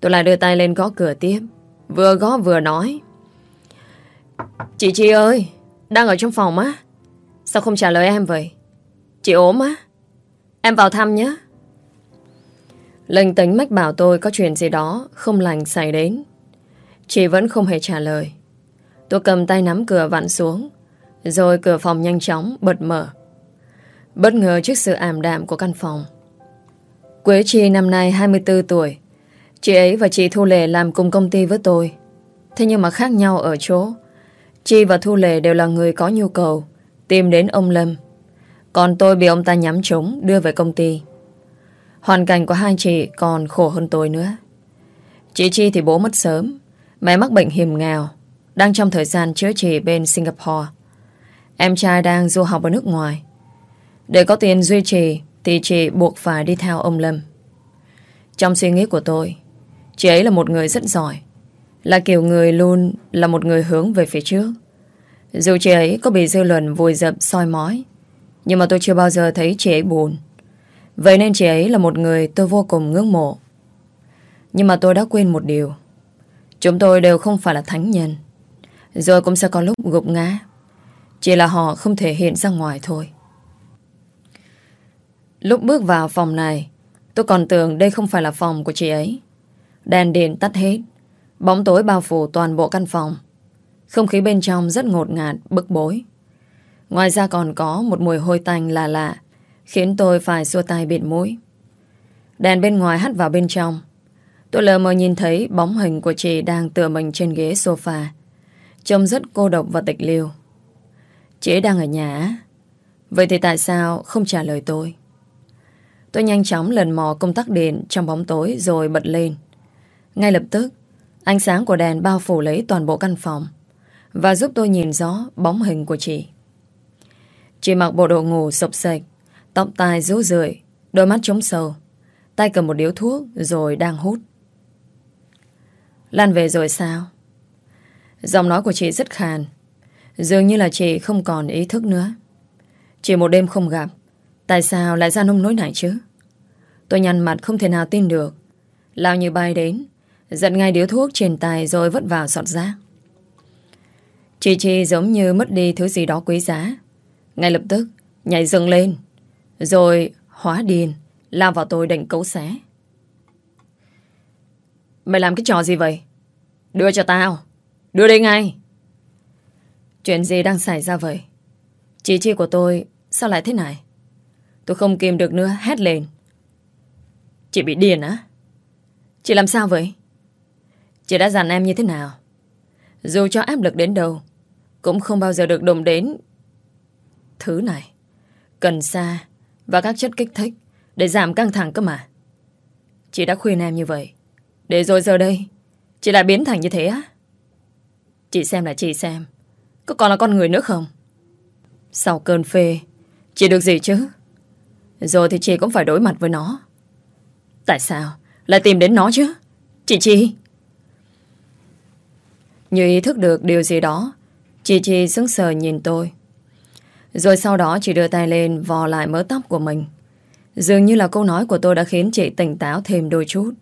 Tôi lại đưa tay lên gõ cửa tiếp. Vừa gõ vừa nói. Chị Chi ơi, đang ở trong phòng á. Sao không trả lời em vậy? Chị ốm á? Em vào thăm nhé. Lệnh tính mách bảo tôi có chuyện gì đó không lành xảy đến. Chị vẫn không hề trả lời. Tôi cầm tay nắm cửa vặn xuống, rồi cửa phòng nhanh chóng bật mở. Bất ngờ trước sự ảm đạm của căn phòng. Quế Chi năm nay 24 tuổi. Chị ấy và chị Thu Lệ làm cùng công ty với tôi. Thế nhưng mà khác nhau ở chỗ. Chi và Thu Lệ đều là người có nhu cầu tìm đến ông Lâm. Còn tôi bị ông ta nhắm trúng đưa về công ty. Hoàn cảnh của hai chị còn khổ hơn tôi nữa. Chị Chi thì bố mất sớm, mẹ mắc bệnh hiểm nghèo, đang trong thời gian chữa trị bên Singapore. Em trai đang du học ở nước ngoài. Để có tiền duy trì thì chị buộc phải đi theo ông Lâm. Trong suy nghĩ của tôi, chị ấy là một người rất giỏi. Là kiểu người luôn là một người hướng về phía trước. Dù chị ấy có bị dư luận vùi dập soi mói, nhưng mà tôi chưa bao giờ thấy chị ấy buồn. Vậy nên chị ấy là một người tôi vô cùng ngưỡng mộ. Nhưng mà tôi đã quên một điều. Chúng tôi đều không phải là thánh nhân. Rồi cũng sẽ có lúc gục ngã. Chỉ là họ không thể hiện ra ngoài thôi. Lúc bước vào phòng này, tôi còn tưởng đây không phải là phòng của chị ấy. Đèn điện tắt hết. Bóng tối bao phủ toàn bộ căn phòng. Không khí bên trong rất ngột ngạt, bức bối. Ngoài ra còn có một mùi hôi tanh lạ lạ Khiến tôi phải xua tay bịt mũi Đèn bên ngoài hắt vào bên trong Tôi lờ mờ nhìn thấy bóng hình của chị đang tựa mình trên ghế sofa Trông rất cô độc và tịch liêu Chị đang ở nhà Vậy thì tại sao không trả lời tôi Tôi nhanh chóng lần mò công tắc điện trong bóng tối rồi bật lên. Ngay lập tức, Ánh sáng của đèn bao phủ lấy toàn bộ căn phòng Và giúp tôi nhìn rõ bóng hình của chị. Chị mặc bộ đồ ngủ sộc sạch, Tóc tai rũ rượi Đôi mắt trống sầu Tay cầm một điếu thuốc rồi đang hút. Lan về rồi sao? Giọng nói của chị rất khàn, Dường như là chị không còn ý thức nữa. Chỉ một đêm không gặp, Tại sao lại ra nông nỗi này chứ? Tôi nhăn mặt không thể nào tin được. Lao như bay đến, Giật ngay điếu thuốc trên tay rồi vứt vào sọt rác. Chi Chi giống như mất đi thứ gì đó quý giá. Ngay lập tức, Nhảy dựng lên, rồi hóa điên, Lao vào tôi định cấu xé. Mày làm cái trò gì vậy? Đưa cho tao, Đưa đây ngay. Chuyện gì đang xảy ra vậy? Chi Chi của tôi sao lại thế này? Tôi không kìm được nữa, hét lên. Chị bị điên á Chị làm sao vậy Chị đã dặn em như thế nào Dù cho áp lực đến đâu Cũng không bao giờ được đụng đến Thứ này cần sa và các chất kích thích để giảm căng thẳng cơ mà. Chị đã khuyên em như vậy. Để rồi giờ đây, chị lại biến thành như thế á? Chị xem là chị xem. Có còn là con người nữa không? Sau cơn phê, chị được gì chứ? Rồi thì chị cũng phải đối mặt với nó. Tại sao? Lại tìm đến nó chứ? Chị Chi? Như ý thức được điều gì đó, chị Chi sững sờ nhìn tôi. Rồi sau đó chị đưa tay lên vò lại mớ tóc của mình. Dường như là câu nói của tôi đã khiến chị tỉnh táo thêm đôi chút.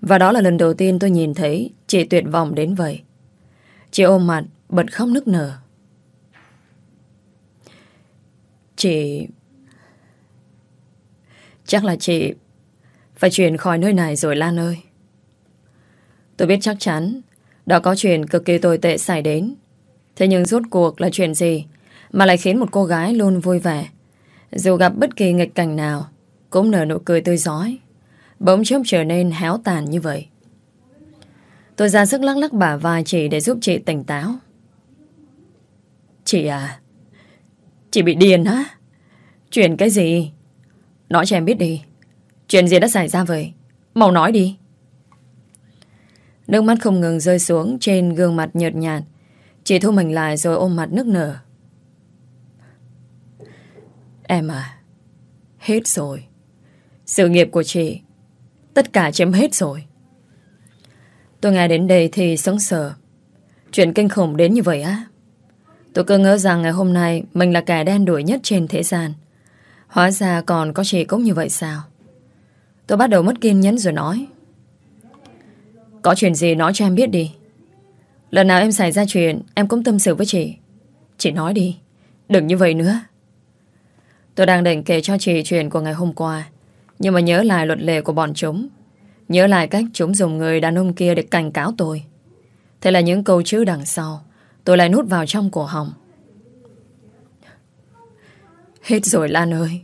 Và đó là lần đầu tiên tôi nhìn thấy chị tuyệt vọng đến vậy. Chị ôm mặt, bật khóc nức nở. Chị... Chắc là chị phải chuyển khỏi nơi này rồi Lan ơi. Tôi biết chắc chắn đã có chuyện cực kỳ tồi tệ xảy đến. Thế nhưng rốt cuộc là chuyện gì mà lại khiến một cô gái luôn vui vẻ dù gặp bất kỳ nghịch cảnh nào cũng nở nụ cười tươi giói bỗng chốc trở nên héo tàn như vậy. Tôi ra sức lắc lắc bả vai chị để giúp chị tỉnh táo. Chị à, chị bị điên hả? Chuyện cái gì? Nói cho em biết đi. Chuyện gì đã xảy ra vậy? Mau nói đi. Nước mắt không ngừng rơi xuống trên gương mặt nhợt nhạt. Chị thu mình lại rồi ôm mặt nức nở. Em à, hết rồi. Sự nghiệp của chị, tất cả chém hết rồi. Tôi nghe đến đây thì sống sờ. Chuyện kinh khủng đến như vậy á. Tôi cứ ngỡ rằng ngày hôm nay mình là kẻ đen đuổi nhất trên thế gian. Hóa ra còn có chị cũng như vậy sao? Tôi bắt đầu mất kiên nhẫn rồi nói. Có chuyện gì nói cho em biết đi. Lần nào em xảy ra chuyện, em cũng tâm sự với chị. Chị nói đi, đừng như vậy nữa. Tôi đang định kể cho chị chuyện của ngày hôm qua Nhưng mà nhớ lại luật lệ của bọn chúng Nhớ lại cách chúng dùng người đàn ông kia để cảnh cáo tôi Thế là những câu chữ đằng sau Tôi lại nút vào trong cổ họng Hết rồi Lan ơi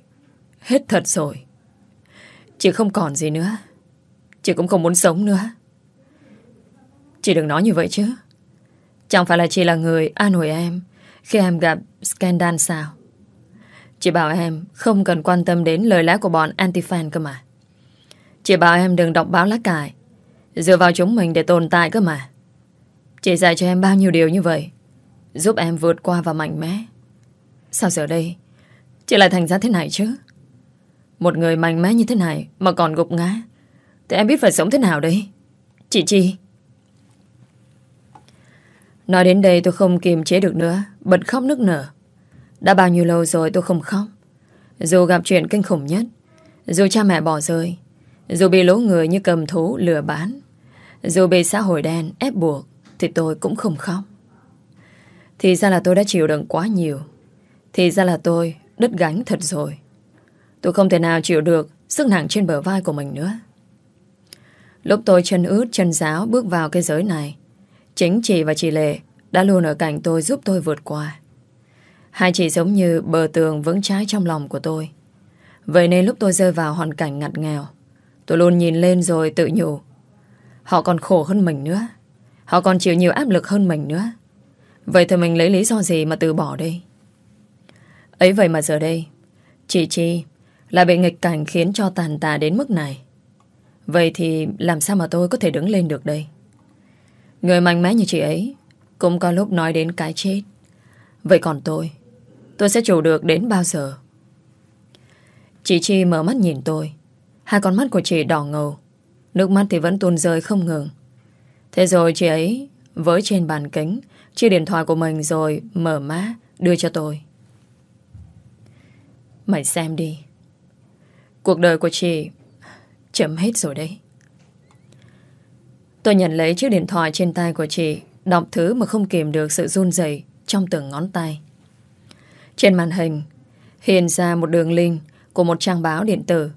Hết thật rồi Chị không còn gì nữa Chị cũng không muốn sống nữa Chị đừng nói như vậy chứ Chẳng phải là chị là người an ủi em Khi em gặp scandal sao Chị bảo em không cần quan tâm đến lời lẽ của bọn anti-fan cơ mà. Chị bảo em đừng đọc báo lá cải. Dựa vào chúng mình để tồn tại cơ mà. Chị dạy cho em bao nhiêu điều như vậy. Giúp em vượt qua và mạnh mẽ. Sao giờ đây Chị lại thành ra thế này chứ một người mạnh mẽ như thế này Mà còn gục ngã. Thì em biết phải sống thế nào đấy, Chị Chi. Nói đến đây tôi không kiềm chế được nữa Bật khóc nức nở. Đã bao nhiêu lâu rồi tôi không khóc. Dù gặp chuyện kinh khủng nhất Dù cha mẹ bỏ rơi Dù bị lỗ người như cầm thú lừa bán Dù bị xã hội đen ép buộc Thì tôi cũng không khóc. Thì ra là tôi đã chịu đựng quá nhiều. Thì ra là tôi đứt gánh thật rồi. Tôi không thể nào chịu được Sức nặng trên bờ vai của mình nữa Lúc tôi chân ướt chân giáo Bước vào cái giới này Chính chị và chị Lệ Đã luôn ở cạnh tôi giúp tôi vượt qua Hai chị giống như bờ tường vững trái trong lòng của tôi. Vậy nên lúc tôi rơi vào hoàn cảnh ngặt nghèo, tôi luôn nhìn lên rồi tự nhủ. Họ còn khổ hơn mình nữa. Họ còn chịu nhiều áp lực hơn mình nữa. Vậy thì mình lấy lý do gì mà từ bỏ đi? Ấy vậy mà giờ đây, chị Chi là bị nghịch cảnh khiến cho tàn tạ đến mức này. Vậy thì làm sao mà tôi có thể đứng lên được đây? Người mạnh mẽ như chị ấy cũng có lúc nói đến cái chết. Vậy còn tôi Tôi sẽ chủ được đến bao giờ Chị Chi mở mắt nhìn tôi Hai con mắt của chị đỏ ngầu Nước mắt thì vẫn tuôn rơi không ngừng Thế rồi chị ấy, Với trên bàn kính, Chia điện thoại của mình rồi mở má, Đưa cho tôi Mày xem đi Cuộc đời của chị Chậm hết rồi đấy Tôi nhận lấy chiếc điện thoại trên tay của chị, Đọc thứ mà không kìm được sự run rẩy Trong từng ngón tay trên màn hình, hiện ra một đường link của một trang báo điện tử.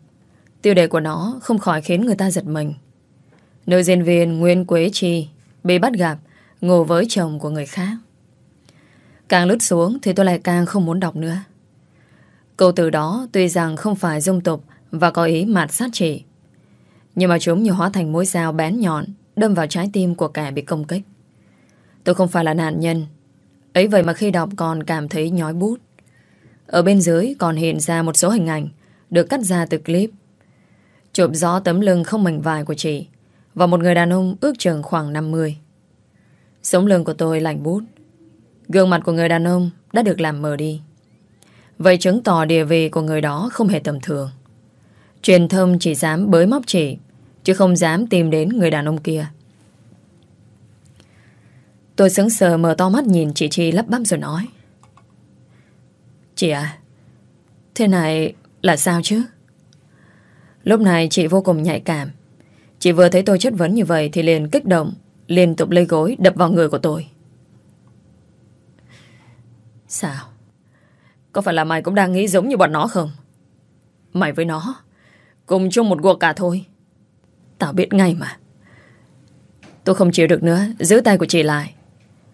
Tiêu đề của nó không khỏi khiến người ta giật mình. Nữ diễn viên Nguyên Quế Chi bị bắt gặp ngủ với chồng của người khác. Càng lướt xuống thì tôi lại càng không muốn đọc nữa. Câu từ đó tuy rằng không phải dung tục và có ý mạt sát chị, Nhưng mà chúng như hóa thành mối dao bén nhọn đâm vào trái tim của kẻ bị công kích. Tôi không phải là nạn nhân. Ấy vậy mà khi đọc còn cảm thấy nhói bút. Ở bên dưới còn hiện ra một số hình ảnh được cắt ra từ clip. Chụp gió tấm lưng không mảnh vải của chị và một người đàn ông ước chừng khoảng 50. Sống lưng của tôi lạnh bút. Gương mặt của người đàn ông đã được làm mờ đi. Vậy chứng tỏ địa vị của người đó không hề tầm thường. Truyền thông chỉ dám bới móc chị, chứ không dám tìm đến người đàn ông kia. Tôi sững sờ mở to mắt nhìn chị Chi lắp bắp rồi nói. Chị à, thế này là sao chứ? Lúc này chị vô cùng nhạy cảm. Chị vừa thấy tôi chất vấn như vậy thì liền kích động, liên tục lấy gối đập vào người của tôi. Sao? Có phải là mày cũng đang nghĩ giống như bọn nó không? Mày với nó Cùng chung một cuộc cả thôi. Tao biết ngay mà. Tôi không chịu được nữa, Giữ tay của chị lại.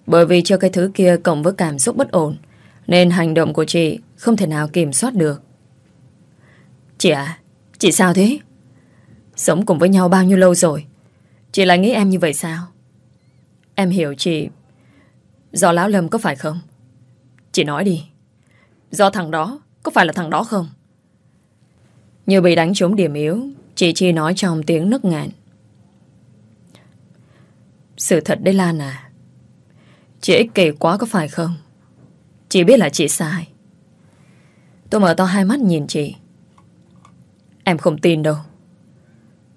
Bởi vì cho cái thứ kia cộng với cảm xúc bất ổn, Nên hành động của chị Không thể nào kiểm soát được. Chị à Chị sao thế? Sống cùng với nhau bao nhiêu lâu rồi? Chị lại nghĩ em như vậy sao? Em hiểu chị. Do Lão Lâm có phải không? Chị nói đi. Do thằng đó, Có phải là thằng đó không? Như bị đánh trúng điểm yếu, Chị Chi nói trong tiếng nức ngạn. Sự thật đấy Lan à Chị ích kỷ quá có phải không? Chị biết là chị sai. Tôi mở to hai mắt nhìn chị. Em không tin đâu.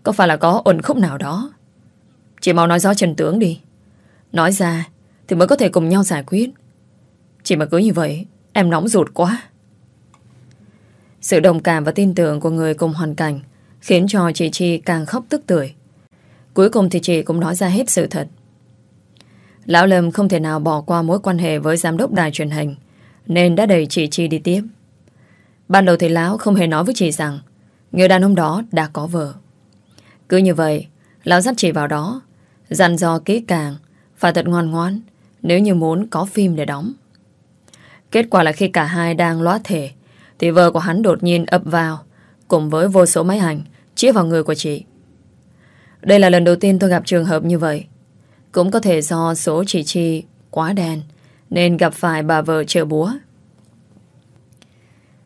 Có phải là có ổn khúc nào đó? Chị mau nói rõ chân tướng đi. Nói ra Thì mới có thể cùng nhau giải quyết. Chỉ mà cứ như vậy, Em nóng ruột quá. Sự đồng cảm và tin tưởng của người cùng hoàn cảnh Khiến cho chị Chi càng khóc tức tưởi. Cuối cùng thì chị cũng nói ra hết sự thật. Lão Lâm không thể nào bỏ qua mối quan hệ với giám đốc đài truyền hình, Nên đã đẩy chị Chi đi tiếp. Ban đầu thì Lão không hề nói với chị rằng Người đàn ông đó đã có vợ. Cứ như vậy, Lão dắt chị vào đó, Dặn dò kỹ càng Phải thật ngoan ngoan Nếu như muốn có phim để đóng. Kết quả là khi cả hai đang lóa thể thì vợ của hắn đột nhiên ập vào, Cùng với vô số máy ảnh, Chĩa vào người của chị. Đây là lần đầu tiên tôi gặp trường hợp như vậy. Cũng có thể do số chị Chi quá đen, Nên gặp phải bà vợ trợ búa.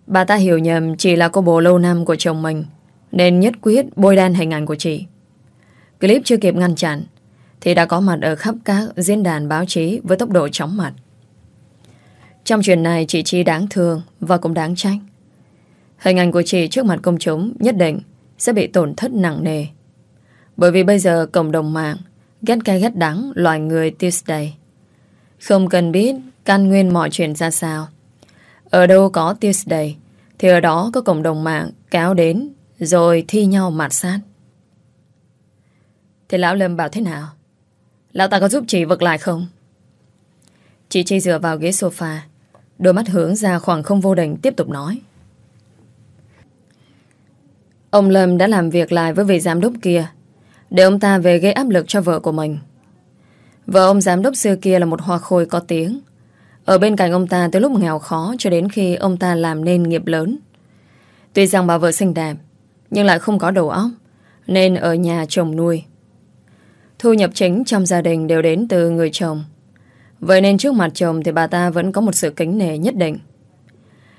Bà ta hiểu nhầm chị là cô bồ lâu năm của chồng mình, Nên nhất quyết bôi đen hình ảnh của chị. Clip chưa kịp ngăn chặn, Thì đã có mặt ở khắp các diễn đàn báo chí Với tốc độ chóng mặt trong chuyện này chị Chi đáng thương Và cũng đáng trách. Hình ảnh của chị trước mặt công chúng Nhất định sẽ bị tổn thất nặng nề. Bởi vì bây giờ cộng đồng mạng Ghét cay ghét đắng Loài người Tuesday Không cần biết căn nguyên mọi chuyện ra sao. Ở đâu có Tuesday Thì ở đó có cộng đồng mạng Kéo đến Rồi thi nhau mạt sát. Thì Lão Lâm bảo thế nào? Lão ta có giúp chị vực lại không? Chị Chi dựa vào ghế sofa Đôi mắt hướng ra khoảng không vô định Tiếp tục nói. Ông Lâm đã làm việc lại với vị giám đốc kia, Để ông ta về gây áp lực cho vợ của mình. Vợ ông giám đốc xưa kia là một hoa khôi có tiếng. Ở bên cạnh ông ta từ lúc nghèo khó Cho đến khi ông ta làm nên nghiệp lớn. Tuy rằng bà vợ xinh đẹp, Nhưng lại không có đầu óc, Nên ở nhà chồng nuôi. Thu nhập chính trong gia đình đều đến từ người chồng. Vậy nên trước mặt chồng thì bà ta vẫn có một sự kính nể nhất định.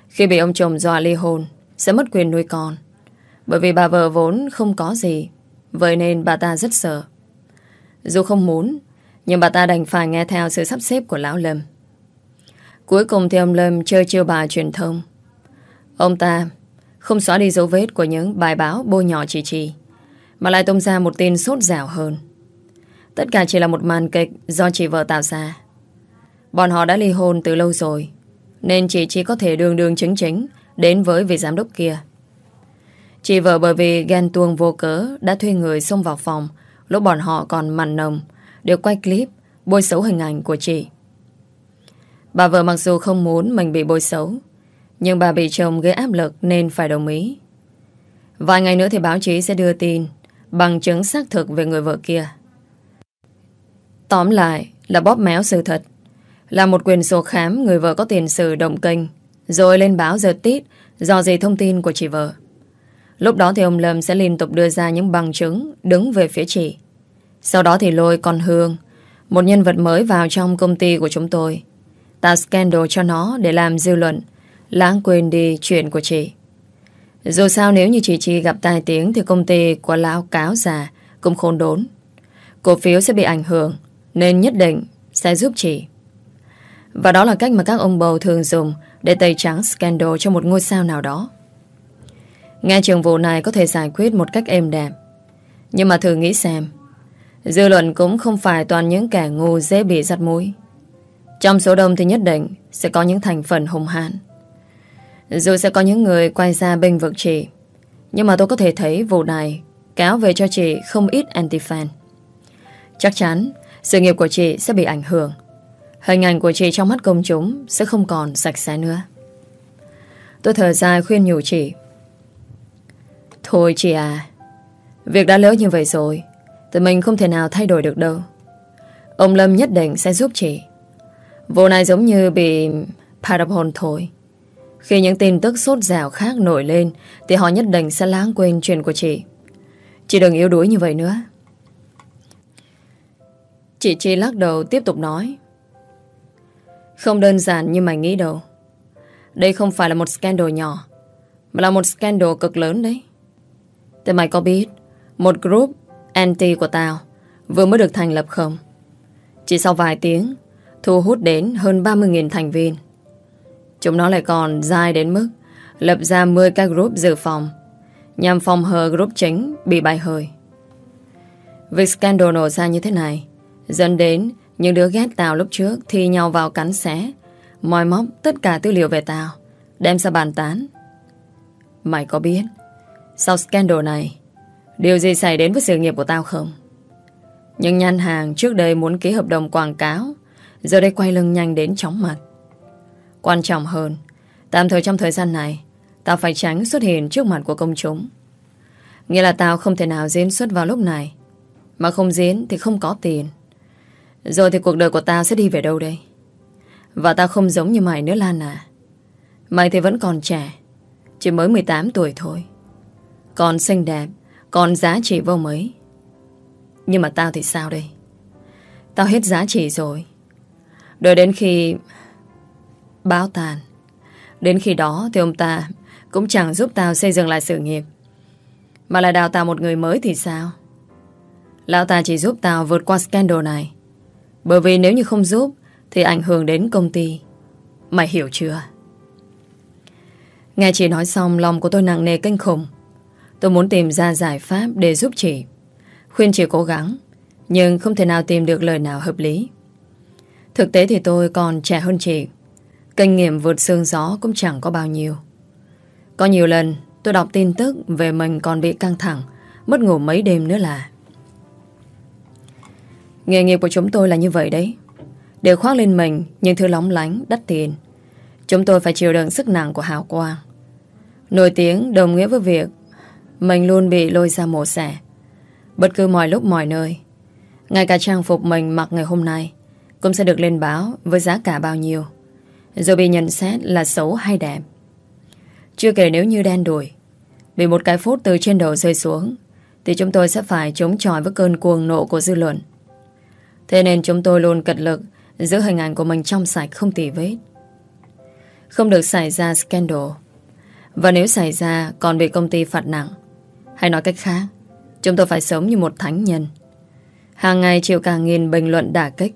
Khi bị ông chồng dọa ly hôn, sẽ mất quyền nuôi con. Bởi vì bà vợ vốn không có gì, vậy nên bà ta rất sợ. Dù không muốn, nhưng bà ta đành phải nghe theo sự sắp xếp của Lão Lâm. Cuối cùng thì ông Lâm chơi chiêu bà truyền thông. Ông ta không xóa đi dấu vết của những bài báo bôi nhỏ chỉ trì mà lại tung ra một tin sốt dẻo hơn. Tất cả chỉ là một màn kịch do chị vợ tạo ra. Bọn họ đã ly hôn từ lâu rồi, Nên chị chỉ có thể đường đường chính chính Đến với vị giám đốc kia. Chị vợ bởi vì ghen tuông vô cớ Đã thuê người xông vào phòng, Lúc bọn họ còn mặn nồng Đều quay clip, bôi xấu hình ảnh của chị. Bà vợ mặc dù không muốn Mình bị bôi xấu, Nhưng bà bị chồng gây áp lực Nên phải đồng ý. Vài ngày nữa thì báo chí sẽ đưa tin Bằng chứng xác thực về người vợ kia. Tóm lại là bóp méo sự thật là một quyền sổ khám, người vợ có tiền sử động kênh Rồi lên báo giật tít Do gì thông tin của chị vợ Lúc đó thì ông Lâm sẽ liên tục đưa ra những bằng chứng, Đứng về phía chị Sau đó thì lôi con Hương, Một nhân vật mới vào trong công ty của chúng tôi Tạo scandal cho nó để làm dư luận, lãng quên đi chuyện của chị. Dù sao nếu như chị Chi gặp tai tiếng thì công ty của lão cáo già cũng khôn đốn. Cổ phiếu sẽ bị ảnh hưởng, nên nhất định sẽ giúp chị. Và đó là cách mà các ông bầu thường dùng để tẩy trắng scandal cho một ngôi sao nào đó. Nghe trường vụ này có thể giải quyết một cách êm đẹp. Nhưng mà thử nghĩ xem, dư luận cũng không phải toàn những kẻ ngu dễ bị giặt mũi. Trong số đông thì nhất định sẽ có những thành phần hùng hàn Dù sẽ có những người quay ra bênh vực chị, nhưng mà tôi có thể thấy vụ này cáo về cho chị không ít anti-fan. Chắc chắn sự nghiệp của chị sẽ bị ảnh hưởng Hình ảnh của chị trong mắt công chúng Sẽ không còn sạch sẽ nữa. Tôi thở dài khuyên nhủ chị. Thôi chị à Việc đã lỡ như vậy rồi, Thì mình không thể nào thay đổi được đâu. Ông Lâm nhất định sẽ giúp chị. Vụ này giống như bị Parabol thôi Khi những tin tức sốt dẻo khác nổi lên, Thì họ nhất định sẽ lãng quên chuyện của chị. Chị đừng yếu đuối như vậy nữa. Chị Chi lắc đầu tiếp tục nói. Không đơn giản như mày nghĩ đâu. Đây không phải là một scandal nhỏ, Mà là một scandal cực lớn đấy. Thế mày có biết, Một group anti của tao Vừa mới được thành lập không? Chỉ sau vài tiếng, Thu hút đến hơn 30.000 thành viên. Chúng nó lại còn dài đến mức Lập ra 10 các group dự phòng, Nhằm phòng hờ group chính Bị bài hơi. Việc scandal nổ ra như thế này Dẫn đến những đứa ghét tao lúc trước thì nhau vào cắn xé. Moi móc tất cả tư liệu về tao, Đem ra bàn tán. Mày có biết, Sau scandal này, Điều gì xảy đến với sự nghiệp của tao không? Những nhăn hàng trước đây muốn ký hợp đồng quảng cáo, Giờ đây quay lưng nhanh đến chóng mặt. Quan trọng hơn, Tạm thời trong thời gian này, Tao phải tránh xuất hiện trước mặt của công chúng. Nghĩa là tao không thể nào diễn xuất vào lúc này. Mà không diễn thì không có tiền rồi thì cuộc đời của tao sẽ đi về đâu đây? Và tao không giống như mày nữa, Lan à. Mày thì vẫn còn trẻ, Chỉ mới 18 tuổi thôi. Còn xinh đẹp, Còn giá trị vô mấy. Nhưng mà tao thì sao đây? Tao hết giá trị rồi. Đợi đến khi Báo tàn, Đến khi đó thì ông ta Cũng chẳng giúp tao xây dựng lại sự nghiệp. Mà lại đào tạo một người mới thì sao? Lão ta chỉ giúp tao vượt qua scandal này bởi vì nếu như không giúp, Thì ảnh hưởng đến công ty. Mày hiểu chưa? Nghe chị nói xong, Lòng của tôi nặng nề kinh khủng. Tôi muốn tìm ra giải pháp để giúp chị. Khuyên chị cố gắng, Nhưng không thể nào tìm được lời nào hợp lý. Thực tế thì tôi còn trẻ hơn chị. Kinh nghiệm vượt sương gió Cũng chẳng có bao nhiêu. Có nhiều lần, tôi đọc tin tức Về mình còn bị căng thẳng, Mất ngủ mấy đêm nữa là. Nghề nghiệp của chúng tôi là như vậy đấy. Đều khoác lên mình những thứ lóng lánh, đắt tiền. Chúng tôi phải chịu đựng sức nặng của hào quang. Nổi tiếng đồng nghĩa với việc Mình luôn bị lôi ra mổ xẻ. Bất cứ mọi lúc mọi nơi Ngay cả trang phục mình mặc ngày hôm nay Cũng sẽ được lên báo với giá cả bao nhiêu. Rồi bị nhận xét là xấu hay đẹp. Chưa kể nếu như đen đuổi Bị một cái phút từ trên đầu rơi xuống Thì chúng tôi sẽ phải chống chọi với cơn cuồng nộ của dư luận. Thế nên chúng tôi luôn cật lực giữ hình ảnh của mình trong sạch không tỉ vết. Không được xảy ra scandal. Và nếu xảy ra còn bị công ty phạt nặng. Hay nói cách khác, chúng tôi phải sống như một thánh nhân. Hàng ngày chịu cả nghìn bình luận đả kích,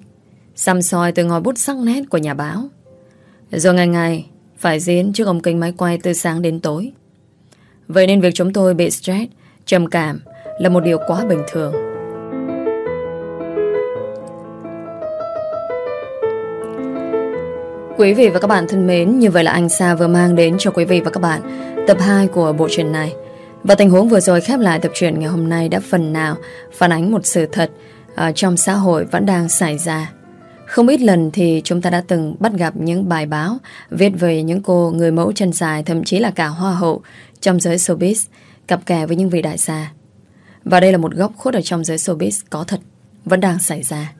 xăm soi từ ngòi bút sắc nét của nhà báo. Rồi ngày ngày phải diễn trước ống kính máy quay từ sáng đến tối. Vậy nên việc chúng tôi bị stress, trầm cảm là một điều quá bình thường. Quý vị và các bạn thân mến, như vậy là anh Sa vừa mang đến cho quý vị và các bạn tập 2 của bộ truyện này. Và tình huống vừa rồi khép lại tập truyện ngày hôm nay đã phần nào phản ánh một sự thật uh, trong xã hội vẫn đang xảy ra. Không ít lần thì chúng ta đã từng bắt gặp những bài báo viết về những cô người mẫu chân dài thậm chí là cả hoa hậu trong giới showbiz cặp kè với những vị đại gia. Và đây là một góc khuất ở trong giới showbiz có thật vẫn đang xảy ra.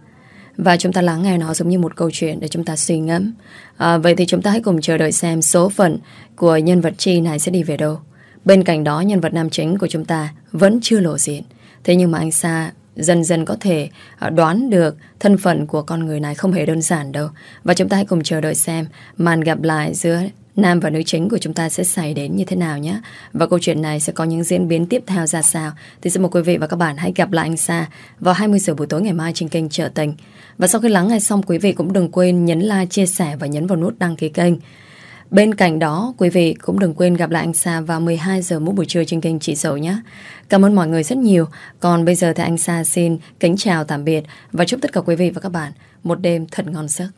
Và chúng ta lắng nghe nó giống như một câu chuyện để chúng ta suy ngẫm. À, vậy thì chúng ta hãy cùng chờ đợi xem số phận của nhân vật Chi này sẽ đi về đâu. Bên cạnh đó nhân vật nam chính của chúng ta vẫn chưa lộ diện. Thế nhưng mà anh Sa dần dần có thể à, đoán được thân phận của con người này không hề đơn giản đâu. Và chúng ta hãy cùng chờ đợi xem màn gặp lại giữa nam và nữ chính của chúng ta sẽ xảy đến như thế nào nhé. Và câu chuyện này sẽ có những diễn biến tiếp theo ra sao. Thì xin mời quý vị và các bạn hãy gặp lại anh Sa vào 20 giờ buổi tối ngày mai trên kênh Trợ Tình. Và sau khi lắng nghe xong quý vị cũng đừng quên nhấn like, chia sẻ và nhấn vào nút đăng ký kênh. Bên cạnh đó, quý vị cũng đừng quên gặp lại anh Sa vào 12 giờ mỗi buổi trưa trên kênh Chị Dậu nhé. Cảm ơn mọi người rất nhiều. Còn bây giờ thì anh Sa xin kính chào tạm biệt và chúc tất cả quý vị và các bạn một đêm thật ngon giấc.